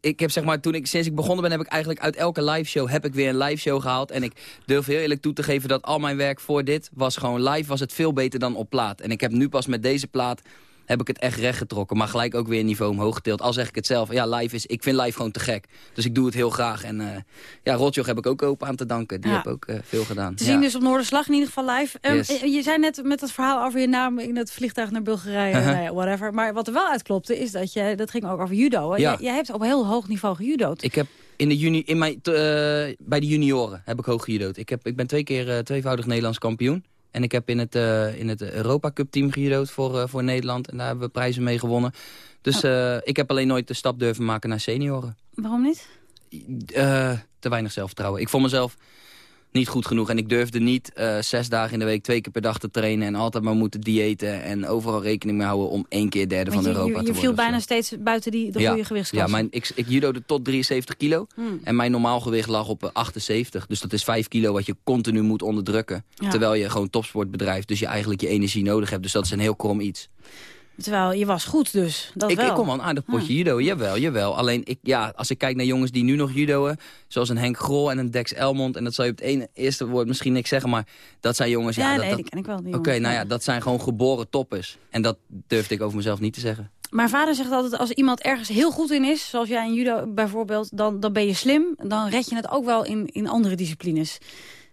ik heb zeg maar, toen ik, sinds ik begonnen ben, heb ik eigenlijk uit elke live show heb ik weer een live show gehaald. En ik durf heel eerlijk toe te geven dat al mijn werk voor dit was gewoon live, was het veel beter dan op plaat. En ik heb nu pas met deze plaat, heb ik het echt recht getrokken. Maar gelijk ook weer een niveau omhoog getild. Al zeg ik het zelf, ja, live is, ik vind live gewoon te gek. Dus ik doe het heel graag. En eh ja, Rotjoch heb ik ook open aan te danken. Die Ja. heb ook eh, veel gedaan. Te Ja. zien dus op Noorderslag in ieder geval live. Yes. eh, Je zei net met dat verhaal over je naam in het vliegtuig naar Bulgarije, Uh-huh. nou ja, whatever. Maar wat er wel uitklopte is dat je, dat ging ook over judo. Jij, jij hebt op heel hoog niveau gejudo'd. Ik heb in de juni, in mijn, bij de junioren heb ik hoog gejudo'd. Ik, heb, ik ben twee keer tweevoudig Nederlands kampioen. En ik heb in het, eh, in het Europa Cup team gejudo'd voor, eh, voor Nederland. En daar hebben we prijzen mee gewonnen. Dus eh, ik heb alleen nooit de stap durven maken naar senioren. Waarom niet? Te weinig zelfvertrouwen. Ik vond mezelf niet goed genoeg. En ik durfde niet eh, zes dagen in de week twee keer per dag te trainen. En altijd maar moeten diëten. En overal rekening mee houden om één keer derde Want van je, Europa je, te je worden. viel bijna steeds buiten die, de goede gewichtsklasse. Ja, mijn, ik, ik judode tot 73 kilo. Hmm. En mijn normaal gewicht lag op eh, 78. Dus dat is 5 kilo wat je continu moet onderdrukken. Ja. Terwijl je gewoon topsport bedrijft. Dus je eigenlijk je energie nodig hebt. Dus dat is een heel krom iets. Terwijl je was goed dus. Dat ik, wel. ik kom wel een aardig potje judo, jawel, jawel. Alleen, ik, ja, als ik kijk naar jongens die nu nog judoën... zoals een Henk Grol en een Dex Elmond... en dat zal je op het ene, eerste woord misschien niks zeggen... maar dat zijn jongens... Ja, Ja, dat, nee, dat- ken ik wel. Oké, nou ja, dat zijn gewoon geboren toppers. En dat durfde ik over mezelf niet te zeggen. Mijn vader zegt altijd, als iemand ergens heel goed in is... zoals jij in judo bijvoorbeeld, dan, dan ben je slim. Dan red je het ook wel in, in andere disciplines.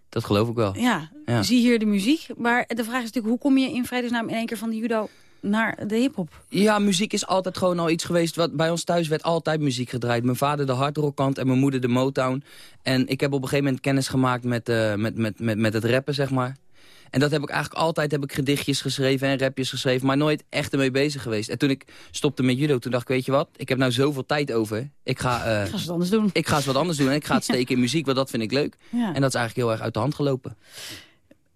Dat geloof ik wel. Ja, Ja. zie hier de muziek. Maar de vraag is natuurlijk, hoe kom je in vredesnaam in één keer van de judo naar de hiphop? Ja, muziek is altijd gewoon al iets geweest. Wat, bij ons thuis werd altijd muziek gedraaid. Mijn vader de hardrockkant en mijn moeder de Motown. En ik heb op een gegeven moment kennis gemaakt met, eh, met, met, met, met het rappen, zeg maar. En dat heb ik eigenlijk altijd heb ik gedichtjes geschreven en rapjes geschreven, maar nooit echt ermee bezig geweest. En toen ik stopte met judo, toen dacht ik, weet je wat, ik heb nou zoveel tijd over. Ik ga, eh, Ik ga wat anders doen. ik ga eens wat anders doen en ik ga het steken in muziek, want dat vind ik leuk. Ja. En dat is eigenlijk heel erg uit de hand gelopen.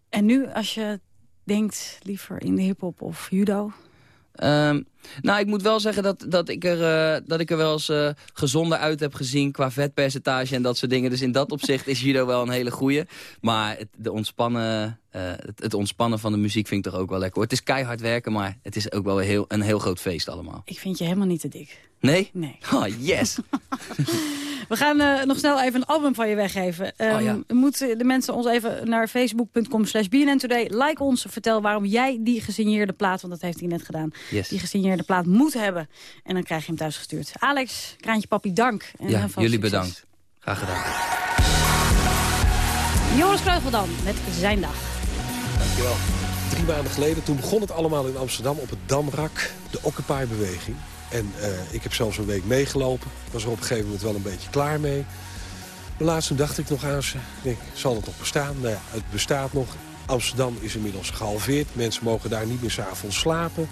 En nu, als je denkt liever in de hiphop of judo... Ehm, nou, ik moet wel zeggen dat, dat, ik, er, eh, dat ik er wel eens eh, gezonder uit heb gezien qua vetpercentage en dat soort dingen. Dus in dat opzicht is judo wel een hele goeie. Maar het, de ontspannen, eh, het, het ontspannen van de muziek vind ik toch ook wel lekker. hoor. Het is keihard werken, maar het is ook wel heel, een heel groot feest allemaal. Ik vind je helemaal niet te dik. Nee? Nee. Oh, yes! We gaan nog snel even een album van je weggeven. Um, Oh, ja. Moeten de mensen ons even naar facebook.com slash Today. Like ons, vertel waarom jij die gesigneerde plaat, want dat heeft hij net gedaan, Yes. die gesigneerde plaat moet hebben. En dan krijg je hem thuis gestuurd. Alex, Kraantje Papi, dank. En Ja, jullie succes. bedankt. Graag gedaan. Joris dan, met zijn dag. Dankjewel. Drie maanden geleden, toen begon het allemaal in Amsterdam op het Damrak, de Occupy-beweging. En eh, ik heb zelfs een week meegelopen. Ik was er op een gegeven moment wel een beetje klaar mee. Maar laatst toen dacht ik nog aan ze. Ik denk, zal het nog bestaan? Nou ja, het bestaat nog. Amsterdam is inmiddels gehalveerd. Mensen mogen daar niet meer s'avonds slapen.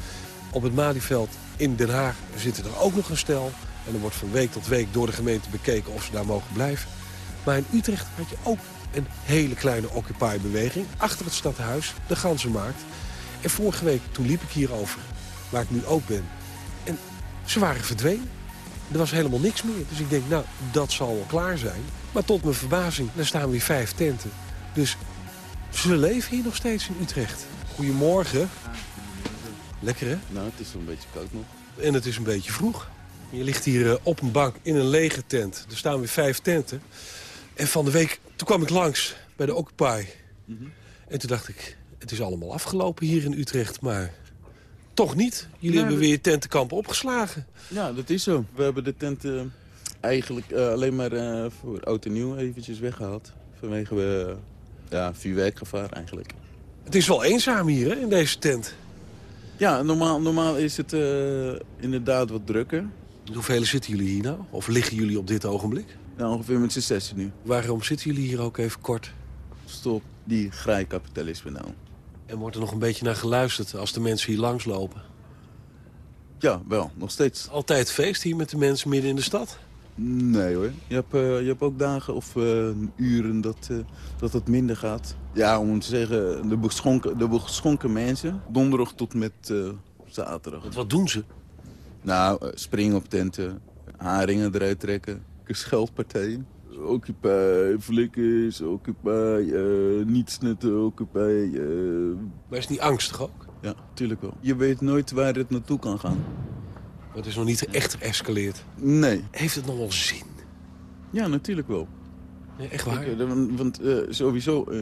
Op het Malieveld in Den Haag zitten er ook nog een stel. En er wordt van week tot week door de gemeente bekeken of ze daar mogen blijven. Maar in Utrecht had je ook een hele kleine Occupy-beweging. Achter het stadhuis, de Ganzenmarkt. En vorige week, toen liep ik hierover, waar ik nu ook ben. En ze waren verdwenen. Er was helemaal niks meer. Dus ik denk, nou, dat zal wel klaar zijn. Maar tot mijn verbazing, er staan weer vijf tenten. Dus ze leven hier nog steeds in Utrecht. Goedemorgen. Lekker, hè? Nou, het is een beetje koud nog. En het is een beetje vroeg. Je ligt hier eh, op een bank in een lege tent. Er staan weer vijf tenten. En van de week, toen kwam ik langs bij de Occupy. En toen dacht ik, het is allemaal afgelopen hier in Utrecht. Maar toch niet. Jullie Ja, hebben dat- weer tentenkampen opgeslagen. Ja, dat is zo. We hebben de tent eh, eigenlijk eh, alleen maar voor oud en nieuw eventjes weggehaald. Vanwege we ja, vuurwerkgevaar eigenlijk. Het is wel eenzaam hier, hè, in deze tent. Ja, normaal, normaal is het eh, inderdaad wat drukker. Hoeveel zitten jullie hier nou? Of liggen jullie op dit ogenblik? Nou, ongeveer met z'n zessen nu. Waarom zitten jullie hier ook even kort? Stop die graaikapitalisme nou. En wordt er nog een beetje naar geluisterd als de mensen hier langslopen? Ja, wel, nog steeds. Altijd feest hier met de mensen midden in de stad? Nee hoor. Je hebt, eh, je hebt ook dagen of eh, uren dat, eh, dat het minder gaat. Ja, om te zeggen, de beschonken, de beschonken mensen. Donderdag tot met eh, zaterdag. Wat doen ze? Nou, springen op tenten, haringen eruit trekken, scheldpartijen. Occupy, flikkers, occupy, eh niet snutten, occupy. eh. Maar is niet angstig ook? Ja, tuurlijk wel. Je weet nooit waar het naartoe kan gaan. Maar het is nog niet echt geëscaleerd. Nee. Heeft het nog wel zin? Ja, natuurlijk wel. Echt waar? Eh, want- eh, sowieso eh,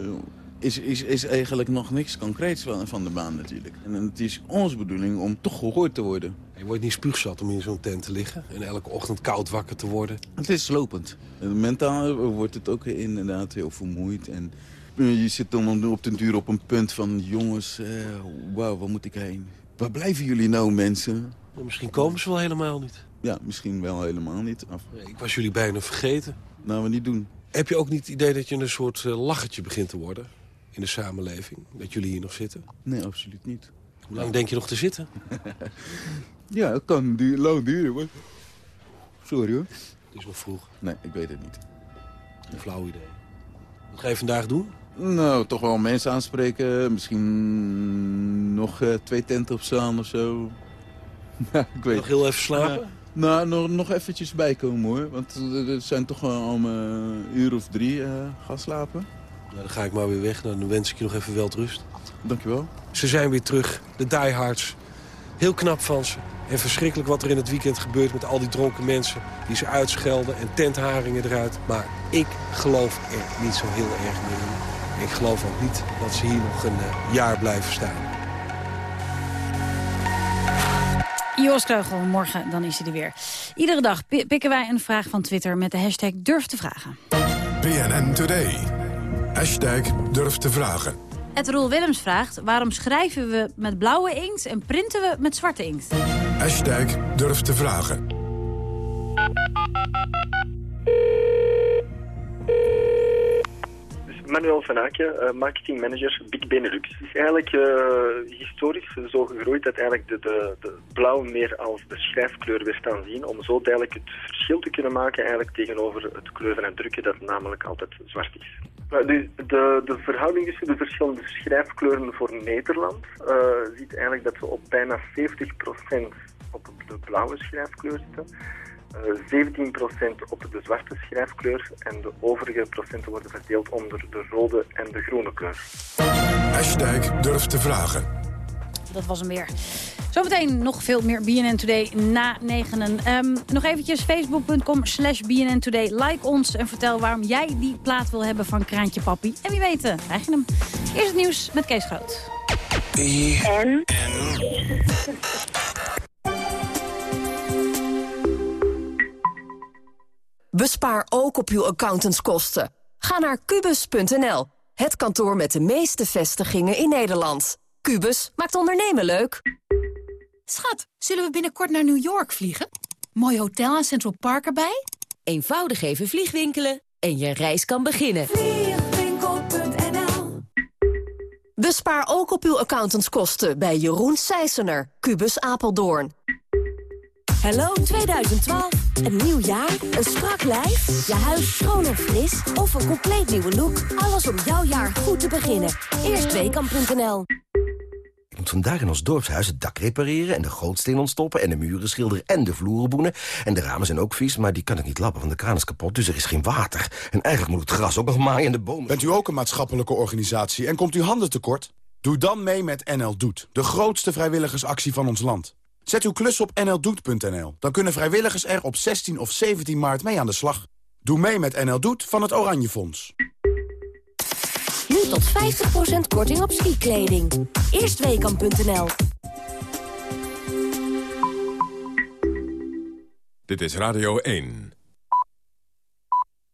is, is, is eigenlijk nog niks concreets van, van de baan natuurlijk. En het is onze bedoeling om toch gehoord te worden. Je wordt niet spuugzat om in zo'n tent te liggen en elke ochtend koud wakker te worden. Het is slopend. En Mentaal wordt het ook inderdaad heel vermoeid. En je zit dan op den duur op een punt van... jongens, wauw, waar moet ik heen? Waar blijven jullie nou, mensen? Misschien komen ze wel helemaal niet. Ja, misschien wel helemaal niet. Af. Ik was jullie bijna vergeten. Nou, we niet doen. Heb je ook niet het idee dat je een soort eh, lachertje begint te worden in de samenleving? Dat jullie hier nog zitten? Nee, absoluut niet. Hoe lang denk je nog te zitten? Ja, het kan duur, lang duren, hoor. Sorry, hoor. Het is nog vroeg. Nee, ik weet het niet. Een flauw idee. Wat ga je vandaag doen? Nou, toch wel mensen aanspreken. Misschien nog eh, twee tenten opstaan of zo. Ik weet Nog heel even slapen? Ja. nou, nog, nog eventjes bijkomen hoor. Want er zijn toch om eh, een uur of drie eh, gaan slapen. Nou, dan ga ik maar weer weg. Dan wens ik je nog even wel rust. Dankjewel. Ze zijn weer terug, de diehards. Heel knap van ze. En verschrikkelijk wat er in het weekend gebeurt met al die dronken mensen... die ze uitschelden en tentharingen eruit. Maar ik geloof er niet zo heel erg meer in. Ik geloof ook niet dat ze hier nog een eh, jaar blijven staan. Joris Kreugel, morgen dan is hij er weer. Iedere dag pi- pikken wij een vraag van Twitter met de hashtag Durf te vragen. BNN Today. Hashtag durf te vragen. Het Roel Willems vraagt, waarom schrijven we met blauwe inkt en printen we met zwarte inkt? Hashtag durf te vragen. Manuel van Aken, uh, marketingmanager Big Benelux. Het is eigenlijk uh, historisch zo gegroeid dat eigenlijk de, de, de blauw meer als de schrijfkleur werd aanzien. Om zo duidelijk het verschil te kunnen maken eigenlijk tegenover het kleuren en drukken dat namelijk altijd zwart is. Nou, de, de, de verhouding tussen de verschillende schrijfkleuren voor Nederland uh, ziet eigenlijk dat we op bijna 70% op de blauwe schrijfkleur zitten. Uh, 17% op de zwarte schrijfkleur en de overige procenten worden verdeeld onder de rode en de groene kleur. Hashtag durf te vragen. Dat was hem weer. Zometeen nog veel meer BNN Today na negenen. Ehm, nog eventjes facebook.com slash BNN Today. Like ons en vertel waarom jij die plaat wil hebben van Kraantje Papi. En wie weet, eh, krijg je hem. Eerst het nieuws met Kees Groot. En? Bespaar ook op uw accountantskosten. Ga naar kubus.nl, het kantoor met de meeste vestigingen in Nederland. Kubus maakt ondernemen leuk. Schat, zullen we binnenkort naar New York vliegen? Mooi hotel aan Central Park erbij? Eenvoudig even vliegwinkelen en je reis kan beginnen. Vliegwinkel.nl Bespaar ook op uw accountantskosten bij Jeroen Sijsener, Kubus Apeldoorn. Hallo 2012, een nieuw jaar, een strak lijf, je huis schoon en fris of een compleet nieuwe look. Alles om jouw jaar goed te beginnen. Eerstweekam.nl Ik moet vandaag in ons dorpshuis het dak repareren... en de gootsteen ontstoppen en de muren schilderen en de vloeren boenen. En de ramen zijn ook vies, maar die kan ik niet lappen, want de kraan is kapot. Dus er is geen water. En eigenlijk moet het gras ook nog maaien en de bomen... Bent u ook een maatschappelijke organisatie en komt u handen tekort? Doe dan mee met NL Doet, de grootste vrijwilligersactie van ons land. Zet uw klus op nldoet.nl. Dan kunnen vrijwilligers er op 16 of 17 maart mee aan de slag. Doe mee met NL Doet van het Oranje Fonds. Nu tot 50% korting op skikleding. Eerstweekam.nl Dit is Radio 1.